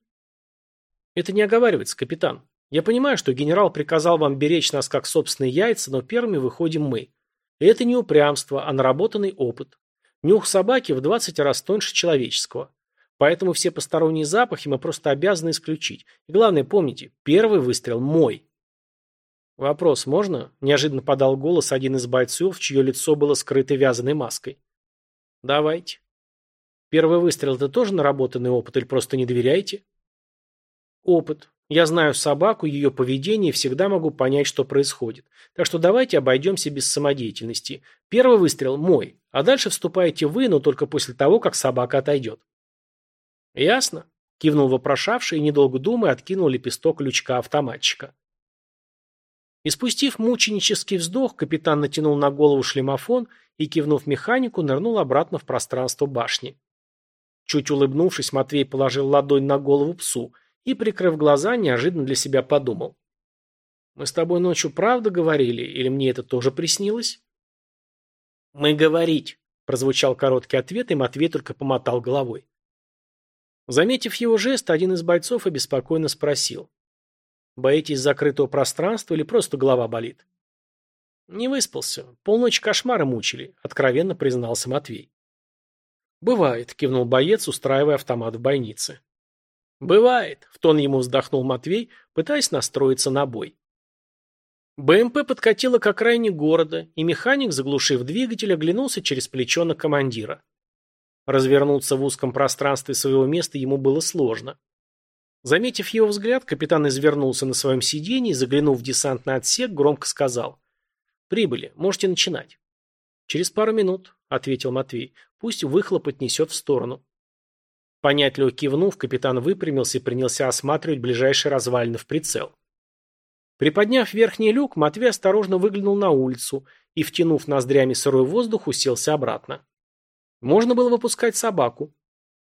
«Это не оговаривается, капитан. Я понимаю, что генерал приказал вам беречь нас как собственные яйца, но первыми выходим мы. Это не упрямство, а наработанный опыт. Нюх собаки в 20 раз тоньше человеческого. Поэтому все посторонние запахи мы просто обязаны исключить. И главное, помните, первый выстрел мой. «Вопрос можно?» – неожиданно подал голос один из бойцов, чье лицо было скрыто вязаной маской. «Давайте». «Первый выстрел – это тоже наработанный опыт или просто не доверяете?» «Опыт. Я знаю собаку, ее поведение всегда могу понять, что происходит. Так что давайте обойдемся без самодеятельности. Первый выстрел – мой, а дальше вступаете вы, но только после того, как собака отойдет». «Ясно?» – кивнул вопрошавший и, недолго думая, откинул лепесток лючка автоматчика. Испустив мученический вздох, капитан натянул на голову шлемофон и, кивнув механику, нырнул обратно в пространство башни. Чуть улыбнувшись, Матвей положил ладонь на голову псу и, прикрыв глаза, неожиданно для себя подумал. «Мы с тобой ночью правда говорили, или мне это тоже приснилось?» «Мы говорить», – прозвучал короткий ответ, и Матвей только помотал головой. Заметив его жест, один из бойцов обеспокоенно спросил. «Боитесь закрытого пространства или просто голова болит?» «Не выспался. Полночь кошмары мучили», — откровенно признался Матвей. «Бывает», — кивнул боец, устраивая автомат в бойнице. «Бывает», — в тон ему вздохнул Матвей, пытаясь настроиться на бой. БМП подкатила к окраине города, и механик, заглушив двигатель, оглянулся через плечо на командира. Развернуться в узком пространстве своего места ему было сложно. Заметив его взгляд, капитан извернулся на своем сиденье и, заглянув в десантный отсек, громко сказал. «Прибыли. Можете начинать». «Через пару минут», — ответил Матвей. «Пусть выхлоп отнесет в сторону». Понятливо кивнув, капитан выпрямился и принялся осматривать ближайший развалины в прицел. Приподняв верхний люк, Матвей осторожно выглянул на улицу и, втянув ноздрями сырой воздух, уселся обратно. Можно было выпускать собаку.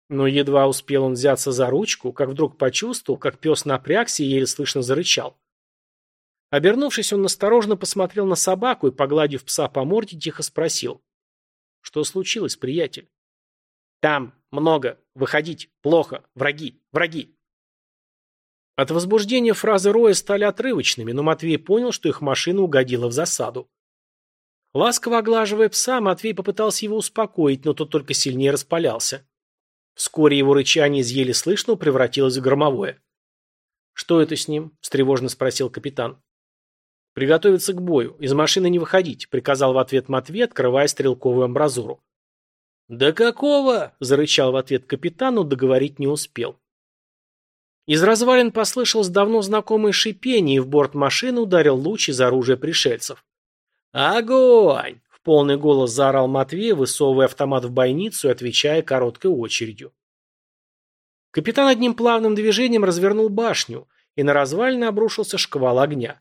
Но едва успел он взяться за ручку, как вдруг почувствовал, как пес напрягся и еле слышно зарычал. Обернувшись, он осторожно посмотрел на собаку и, погладив пса по морде, тихо спросил. «Что случилось, приятель?» «Там много. Выходить. Плохо. Враги. Враги». От возбуждения фразы Роя стали отрывочными, но Матвей понял, что их машина угодила в засаду. Ласково оглаживая пса, Матвей попытался его успокоить, но тот только сильнее распалялся. Вскоре его рычание из еле слышного превратилось в громовое. «Что это с ним?» – встревожно спросил капитан. «Приготовиться к бою. Из машины не выходить», – приказал в ответ Матвей, открывая стрелковую амбразуру. «Да какого?» – зарычал в ответ капитан, но договорить не успел. Из развалин послышалось давно знакомое шипение, и в борт машины ударил луч из оружия пришельцев. «Огонь!» полный голос заорал Матвей, высовывая автомат в бойницу и отвечая короткой очередью. Капитан одним плавным движением развернул башню, и на развалины обрушился шквал огня.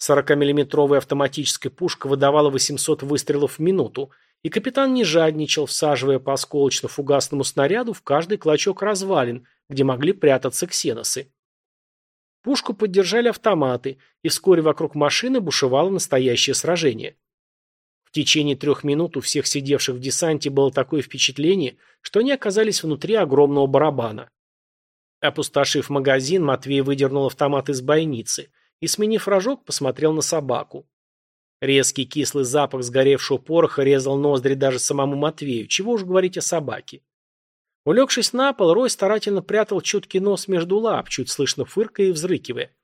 40-миллиметровая автоматическая пушка выдавала 800 выстрелов в минуту, и капитан не жадничал, всаживая по осколочно-фугасному снаряду в каждый клочок развалин, где могли прятаться ксеносы. Пушку поддержали автоматы, и вскоре вокруг машины бушевало настоящее сражение. В течение трех минут у всех сидевших в десанте было такое впечатление, что они оказались внутри огромного барабана. Опустошив магазин, Матвей выдернул автомат из бойницы и, сменив рожок, посмотрел на собаку. Резкий кислый запах сгоревшего пороха резал ноздри даже самому Матвею, чего уж говорить о собаке. Улегшись на пол, Рой старательно прятал чуткий нос между лап, чуть слышно фыркая и взрыкивая.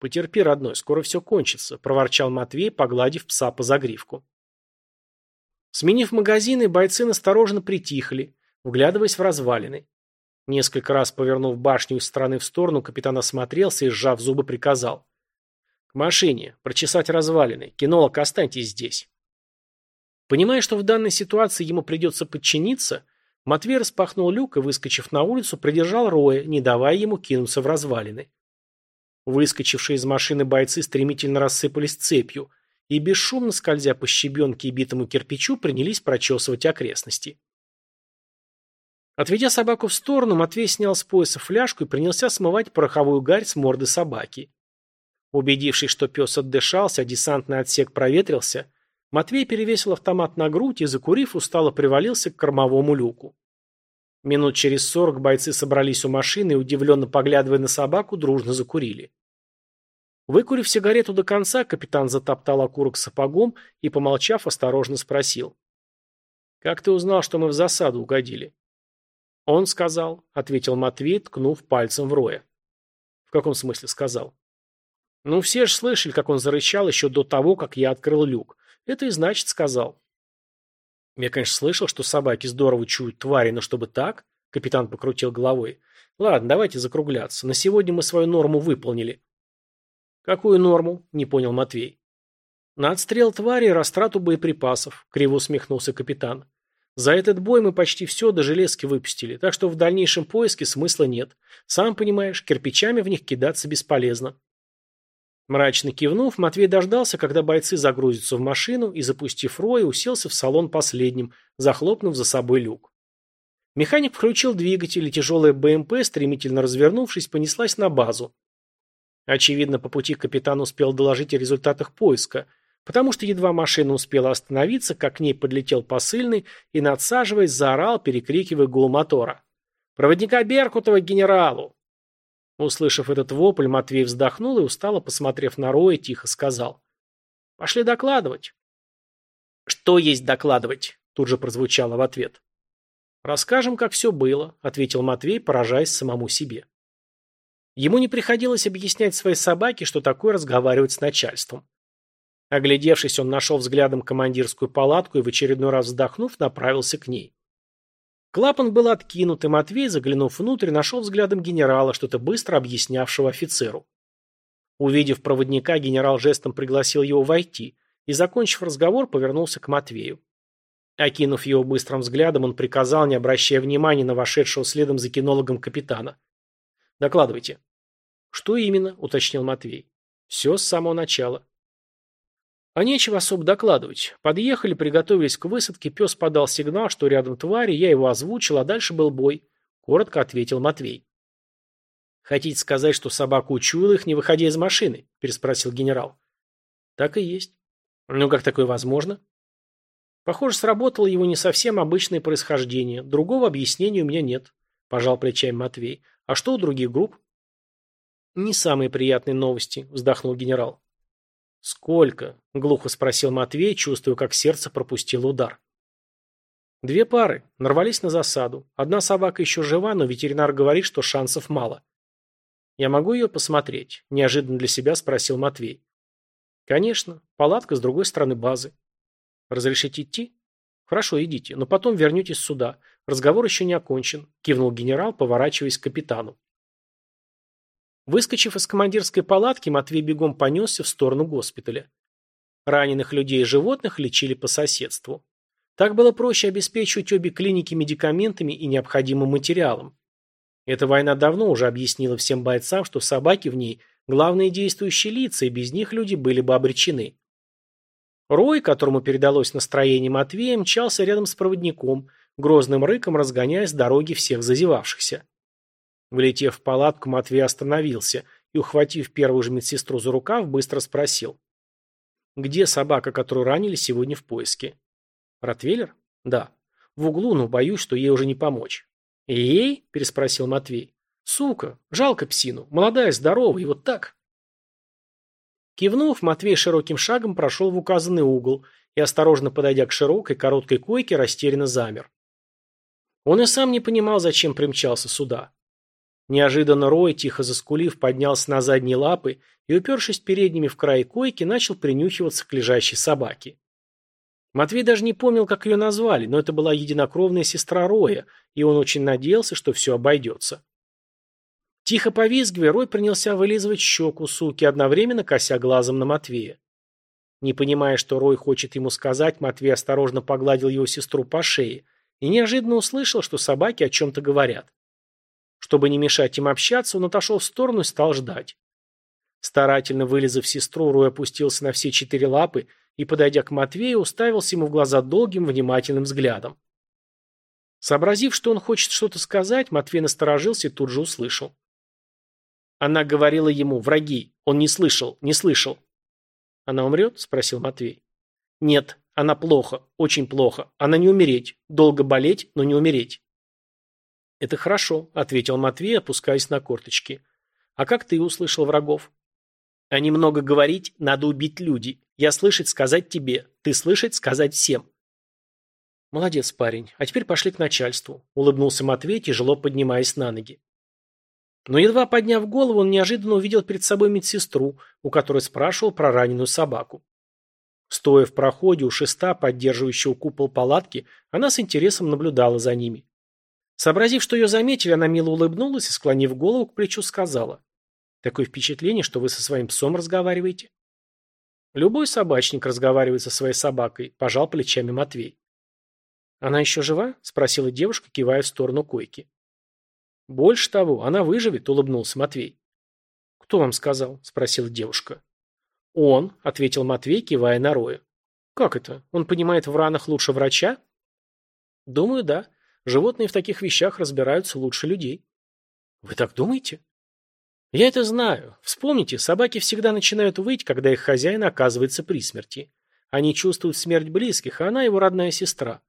«Потерпи, родной, скоро все кончится», — проворчал Матвей, погладив пса по загривку. Сменив магазины, бойцы настороженно притихли, вглядываясь в развалины. Несколько раз повернув башню из стороны в сторону, капитан осмотрелся и, сжав зубы, приказал. «К машине. Прочесать развалины. Кинолог, останьтесь здесь». Понимая, что в данной ситуации ему придется подчиниться, Матвей распахнул люк и, выскочив на улицу, придержал Роя, не давая ему кинуться в развалины. Выскочившие из машины бойцы стремительно рассыпались цепью и, бесшумно скользя по щебенке и битому кирпичу, принялись прочесывать окрестности. Отведя собаку в сторону, Матвей снял с пояса фляжку и принялся смывать пороховую гарь с морды собаки. Убедившись, что пес отдышался, а десантный отсек проветрился, Матвей перевесил автомат на грудь и, закурив, устало привалился к кормовому люку. Минут через сорок бойцы собрались у машины и, удивленно поглядывая на собаку, дружно закурили. Выкурив сигарету до конца, капитан затоптал окурок сапогом и, помолчав, осторожно спросил. «Как ты узнал, что мы в засаду угодили?» «Он сказал», — ответил Матвей, ткнув пальцем в Роя. «В каком смысле сказал?» «Ну, все же слышали, как он зарычал еще до того, как я открыл люк. Это и значит сказал». «Я, конечно, слышал, что собаки здорово чуют твари, но чтобы так?» Капитан покрутил головой. «Ладно, давайте закругляться. На сегодня мы свою норму выполнили». «Какую норму?» – не понял Матвей. «На отстрел твари и растрату боеприпасов», – криво усмехнулся капитан. За этот бой мы почти все до железки выпустили, так что в дальнейшем поиске смысла нет. Сам понимаешь, кирпичами в них кидаться бесполезно. Мрачно кивнув, Матвей дождался, когда бойцы загрузятся в машину и, запустив Роя, уселся в салон последним, захлопнув за собой люк. Механик включил двигатель, и тяжелая БМП, стремительно развернувшись, понеслась на базу. Очевидно, по пути капитан успел доложить о результатах поиска – потому что едва машина успела остановиться, как к ней подлетел посыльный и, надсаживаясь, заорал, перекрикивая гул мотора. «Проводника Беркутова к генералу!» Услышав этот вопль, Матвей вздохнул и, устало посмотрев на Роя, тихо сказал. «Пошли докладывать». «Что есть докладывать?» Тут же прозвучало в ответ. «Расскажем, как все было», — ответил Матвей, поражаясь самому себе. Ему не приходилось объяснять своей собаке, что такое разговаривать с начальством. Оглядевшись, он нашел взглядом командирскую палатку и в очередной раз вздохнув, направился к ней. Клапан был откинут, и Матвей, заглянув внутрь, нашел взглядом генерала, что-то быстро объяснявшего офицеру. Увидев проводника, генерал жестом пригласил его войти и, закончив разговор, повернулся к Матвею. Окинув его быстрым взглядом, он приказал, не обращая внимания на вошедшего следом за кинологом капитана. «Докладывайте». «Что именно?» – уточнил Матвей. «Все с самого начала. А нечего особо докладывать. Подъехали, приготовились к высадке, пес подал сигнал, что рядом твари, я его озвучил, а дальше был бой. Коротко ответил Матвей. «Хотите сказать, что собака учуяла их, не выходя из машины?» – переспросил генерал. «Так и есть». «Ну, как такое возможно?» «Похоже, сработало его не совсем обычное происхождение. Другого объяснения у меня нет», – пожал плечами Матвей. «А что у других групп?» «Не самые приятные новости», – вздохнул генерал. «Сколько?» – глухо спросил Матвей, чувствуя, как сердце пропустило удар. «Две пары. Нарвались на засаду. Одна собака еще жива, но ветеринар говорит, что шансов мало». «Я могу ее посмотреть?» – неожиданно для себя спросил Матвей. «Конечно. Палатка с другой стороны базы». «Разрешите идти?» «Хорошо, идите, но потом вернетесь сюда. Разговор еще не окончен», – кивнул генерал, поворачиваясь к капитану. Выскочив из командирской палатки, Матвей бегом понесся в сторону госпиталя. Раненых людей и животных лечили по соседству. Так было проще обеспечивать обе клиники медикаментами и необходимым материалом. Эта война давно уже объяснила всем бойцам, что собаки в ней – главные действующие лица, и без них люди были бы обречены. Рой, которому передалось настроение Матвея, мчался рядом с проводником, грозным рыком разгоняя с дороги всех зазевавшихся. Влетев в палатку, Матвей остановился и, ухватив первую же медсестру за рукав, быстро спросил. «Где собака, которую ранили сегодня в поиске?» «Ротвейлер?» «Да. В углу, но боюсь, что ей уже не помочь». «Ей?» – переспросил Матвей. «Сука, жалко псину. Молодая, здоровая, и вот так». Кивнув, Матвей широким шагом прошел в указанный угол и, осторожно подойдя к широкой, короткой койке, растерянно замер. Он и сам не понимал, зачем примчался сюда. Неожиданно Рой, тихо заскулив, поднялся на задние лапы и, упершись передними в край койки, начал принюхиваться к лежащей собаке. Матвей даже не помнил, как ее назвали, но это была единокровная сестра Роя, и он очень надеялся, что все обойдется. Тихо повизгивая, Рой принялся вылизывать щеку суки, одновременно кося глазом на Матвея. Не понимая, что Рой хочет ему сказать, Матвей осторожно погладил его сестру по шее и неожиданно услышал, что собаки о чем-то говорят. Чтобы не мешать им общаться, он отошел в сторону и стал ждать. Старательно вылезав сестру, Рой опустился на все четыре лапы и, подойдя к Матвею, уставился ему в глаза долгим, внимательным взглядом. Сообразив, что он хочет что-то сказать, Матвей насторожился и тут же услышал. Она говорила ему «враги». Он не слышал, не слышал. «Она умрет?» – спросил Матвей. «Нет, она плохо, очень плохо. Она не умереть. Долго болеть, но не умереть». «Это хорошо», – ответил Матвей, опускаясь на корточки. «А как ты услышал врагов?» «А немного говорить, надо убить люди. Я слышать сказать тебе, ты слышать сказать всем». «Молодец, парень. А теперь пошли к начальству», – улыбнулся Матвей, тяжело поднимаясь на ноги. Но едва подняв голову, он неожиданно увидел перед собой медсестру, у которой спрашивал про раненую собаку. Стоя в проходе у шеста, поддерживающего купол палатки, она с интересом наблюдала за ними. Сообразив, что ее заметили, она мило улыбнулась и, склонив голову к плечу, сказала. «Такое впечатление, что вы со своим псом разговариваете». «Любой собачник разговаривает со своей собакой», – пожал плечами Матвей. «Она еще жива?» – спросила девушка, кивая в сторону койки. «Больше того, она выживет», — улыбнулся Матвей. «Кто вам сказал?» — спросила девушка. «Он», — ответил Матвей, кивая на Роя. «Как это? Он понимает в ранах лучше врача?» «Думаю, да. Животные в таких вещах разбираются лучше людей». «Вы так думаете?» «Я это знаю. Вспомните, собаки всегда начинают выть, когда их хозяин оказывается при смерти. Они чувствуют смерть близких, а она его родная сестра».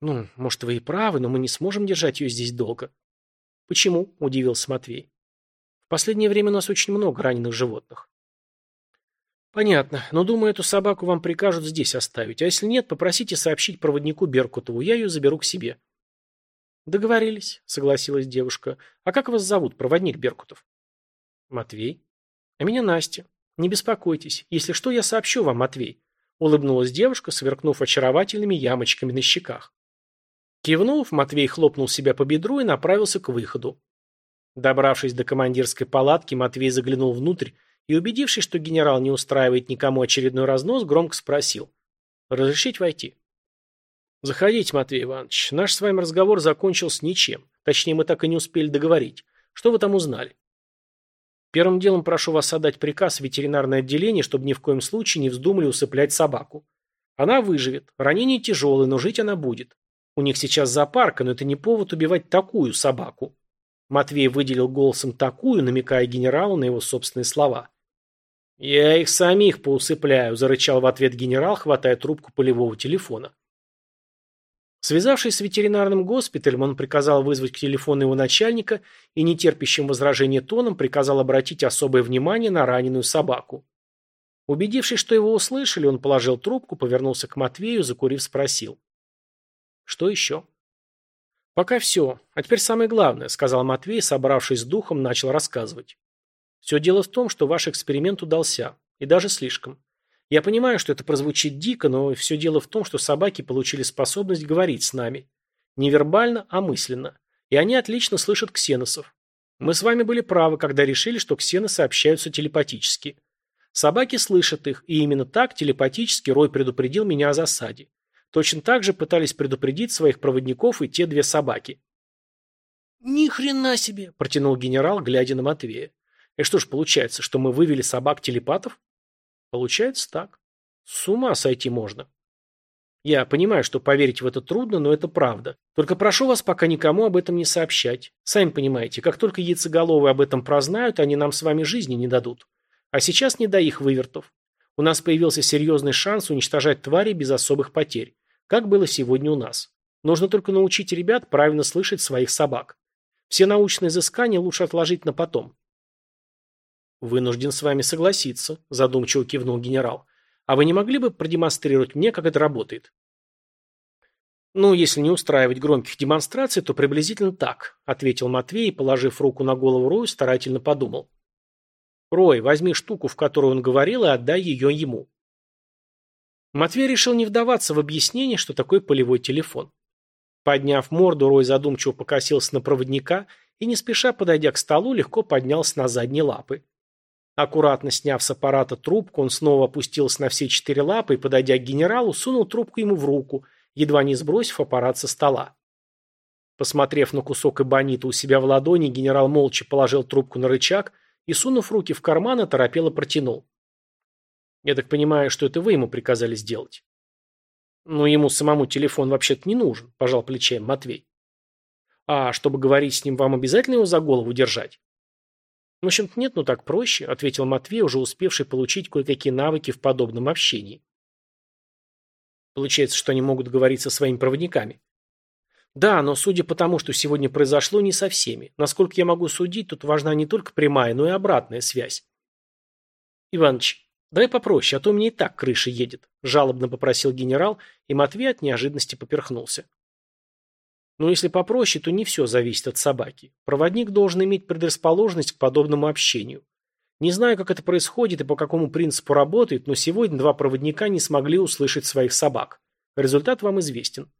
«Ну, может, вы и правы, но мы не сможем держать ее здесь долго». «Почему?» – удивился Матвей. «В последнее время у нас очень много раненых животных». «Понятно, но, думаю, эту собаку вам прикажут здесь оставить, а если нет, попросите сообщить проводнику Беркутову, я ее заберу к себе». «Договорились», — согласилась девушка. «А как вас зовут, проводник Беркутов?» «Матвей». «А меня Настя. Не беспокойтесь. Если что, я сообщу вам, Матвей», — улыбнулась девушка, сверкнув очаровательными ямочками на щеках. Кивнув, Матвей хлопнул себя по бедру и направился к выходу. Добравшись до командирской палатки, Матвей заглянул внутрь и, убедившись, что генерал не устраивает никому очередной разнос, громко спросил. «Разрешить войти?» «Заходите, Матвей Иванович. Наш с вами разговор закончился ничем. Точнее, мы так и не успели договорить. Что вы там узнали?» «Первым делом прошу вас отдать приказ в ветеринарное отделение, чтобы ни в коем случае не вздумали усыплять собаку. Она выживет. Ранение тяжелое, но жить она будет. У них сейчас зоопарк, но это не повод убивать такую собаку. Матвей выделил голосом такую, намекая генералу на его собственные слова. «Я их самих поусыпляю», – зарычал в ответ генерал, хватая трубку полевого телефона. Связавшись с ветеринарным госпиталем, он приказал вызвать к телефону его начальника и нетерпящим возражения тоном приказал обратить особое внимание на раненую собаку. Убедившись, что его услышали, он положил трубку, повернулся к Матвею, закурив, спросил. Что еще? Пока все. А теперь самое главное, сказал Матвей, собравшись с духом, начал рассказывать. Все дело в том, что ваш эксперимент удался. И даже слишком. Я понимаю, что это прозвучит дико, но все дело в том, что собаки получили способность говорить с нами. Не вербально, а мысленно. И они отлично слышат ксеносов. Мы с вами были правы, когда решили, что ксеносы общаются телепатически. Собаки слышат их, и именно так телепатически Рой предупредил меня о засаде. Точно так же пытались предупредить своих проводников и те две собаки. «Ни хрена себе!» – протянул генерал, глядя на Матвея. «И что ж получается, что мы вывели собак-телепатов?» «Получается так. С ума сойти можно». Я понимаю, что поверить в это трудно, но это правда. Только прошу вас пока никому об этом не сообщать. Сами понимаете, как только яйцеголовые об этом прознают, они нам с вами жизни не дадут. А сейчас не до их вывертов. У нас появился серьезный шанс уничтожать твари без особых потерь, как было сегодня у нас. Нужно только научить ребят правильно слышать своих собак. Все научные изыскания лучше отложить на потом. Вынужден с вами согласиться, задумчиво кивнул генерал. А вы не могли бы продемонстрировать мне, как это работает? Ну, если не устраивать громких демонстраций, то приблизительно так, ответил Матвей положив руку на голову Рою, старательно подумал. Рой, возьми штуку, в которую он говорил, и отдай ее ему. Матвей решил не вдаваться в объяснение, что такое полевой телефон. Подняв морду, Рой задумчиво покосился на проводника и, не спеша подойдя к столу, легко поднялся на задние лапы. Аккуратно сняв с аппарата трубку, он снова опустился на все четыре лапы и, подойдя к генералу, сунул трубку ему в руку, едва не сбросив аппарат со стола. Посмотрев на кусок эбонита у себя в ладони, генерал молча положил трубку на рычаг и, сунув руки в карман, оторопело протянул. «Я так понимаю, что это вы ему приказали сделать?» «Ну, ему самому телефон вообще-то не нужен», – пожал плечами Матвей. «А чтобы говорить с ним, вам обязательно его за голову держать?» «В общем-то, нет, ну так проще», — ответил Матвей, уже успевший получить кое-какие навыки в подобном общении. Получается, что они могут говорить со своими проводниками. Да, но судя по тому, что сегодня произошло, не со всеми. Насколько я могу судить, тут важна не только прямая, но и обратная связь. Иваныч, давай попроще, а то мне и так крыша едет, жалобно попросил генерал, и Матвей от неожиданности поперхнулся. Но если попроще, то не все зависит от собаки. Проводник должен иметь предрасположенность к подобному общению. Не знаю, как это происходит и по какому принципу работает, но сегодня два проводника не смогли услышать своих собак. Результат вам известен.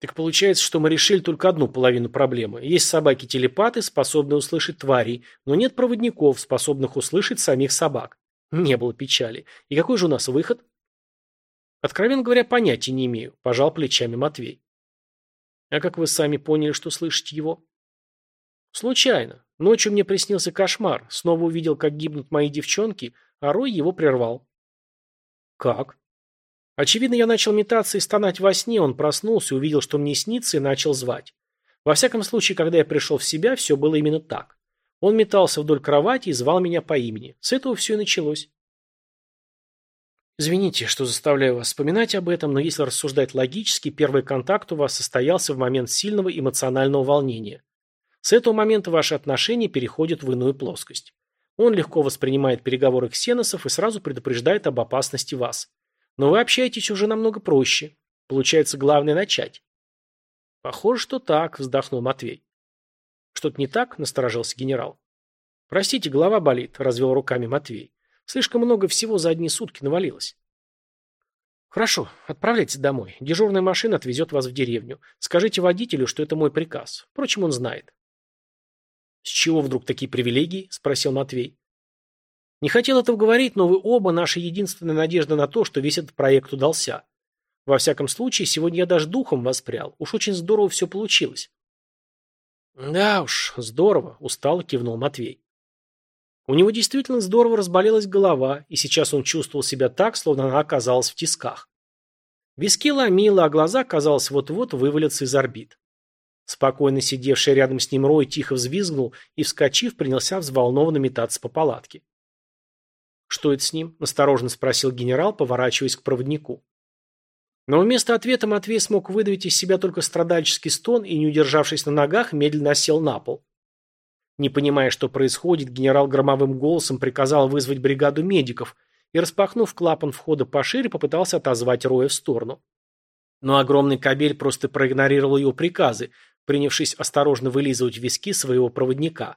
Так получается, что мы решили только одну половину проблемы. Есть собаки-телепаты, способные услышать тварей, но нет проводников, способных услышать самих собак. Не было печали. И какой же у нас выход? Откровенно говоря, понятия не имею, пожал плечами Матвей. А как вы сами поняли, что слышите его? Случайно. Ночью мне приснился кошмар. Снова увидел, как гибнут мои девчонки, а Рой его прервал. Как? Очевидно, я начал метаться и стонать во сне, он проснулся, увидел, что мне снится, и начал звать. Во всяком случае, когда я пришел в себя, все было именно так. Он метался вдоль кровати и звал меня по имени. С этого все и началось. Извините, что заставляю вас вспоминать об этом, но если рассуждать логически, первый контакт у вас состоялся в момент сильного эмоционального волнения. С этого момента ваши отношения переходят в иную плоскость. Он легко воспринимает переговоры ксеносов и сразу предупреждает об опасности вас. Но вы общаетесь уже намного проще. Получается, главное начать. Похоже, что так, вздохнул Матвей. Что-то не так, насторожился генерал. Простите, голова болит, развел руками Матвей. Слишком много всего за одни сутки навалилось. Хорошо, отправляйтесь домой. Дежурная машина отвезет вас в деревню. Скажите водителю, что это мой приказ. Впрочем, он знает. С чего вдруг такие привилегии? Спросил Матвей. Не хотел этого говорить, но вы оба наша единственная надежда на то, что весь этот проект удался. Во всяком случае, сегодня я даже духом воспрял. Уж очень здорово все получилось. Да уж, здорово, устало кивнул Матвей. У него действительно здорово разболелась голова, и сейчас он чувствовал себя так, словно она оказалась в тисках. Виски ломило, а глаза, казалось, вот-вот вывалятся из орбит. Спокойно сидевший рядом с ним Рой тихо взвизгнул и, вскочив, принялся взволнованно метаться по палатке. «Что это с ним?» – настороженно спросил генерал, поворачиваясь к проводнику. Но вместо ответа Матвей смог выдавить из себя только страдальческий стон и, не удержавшись на ногах, медленно сел на пол. Не понимая, что происходит, генерал громовым голосом приказал вызвать бригаду медиков и, распахнув клапан входа пошире, попытался отозвать Роя в сторону. Но огромный кабель просто проигнорировал его приказы, принявшись осторожно вылизывать виски своего проводника.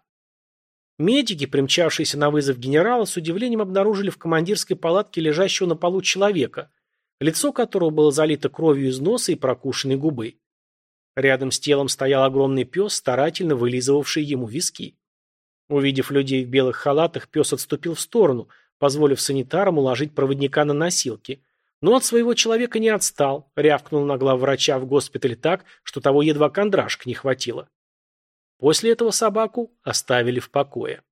Медики, примчавшиеся на вызов генерала, с удивлением обнаружили в командирской палатке лежащего на полу человека, лицо которого было залито кровью из носа и прокушенной губы. Рядом с телом стоял огромный пес, старательно вылизывавший ему виски. Увидев людей в белых халатах, пес отступил в сторону, позволив санитарам уложить проводника на носилки. Но от своего человека не отстал, рявкнул на главврача в госпитале так, что того едва кондрашка не хватило. После этого собаку оставили в покое.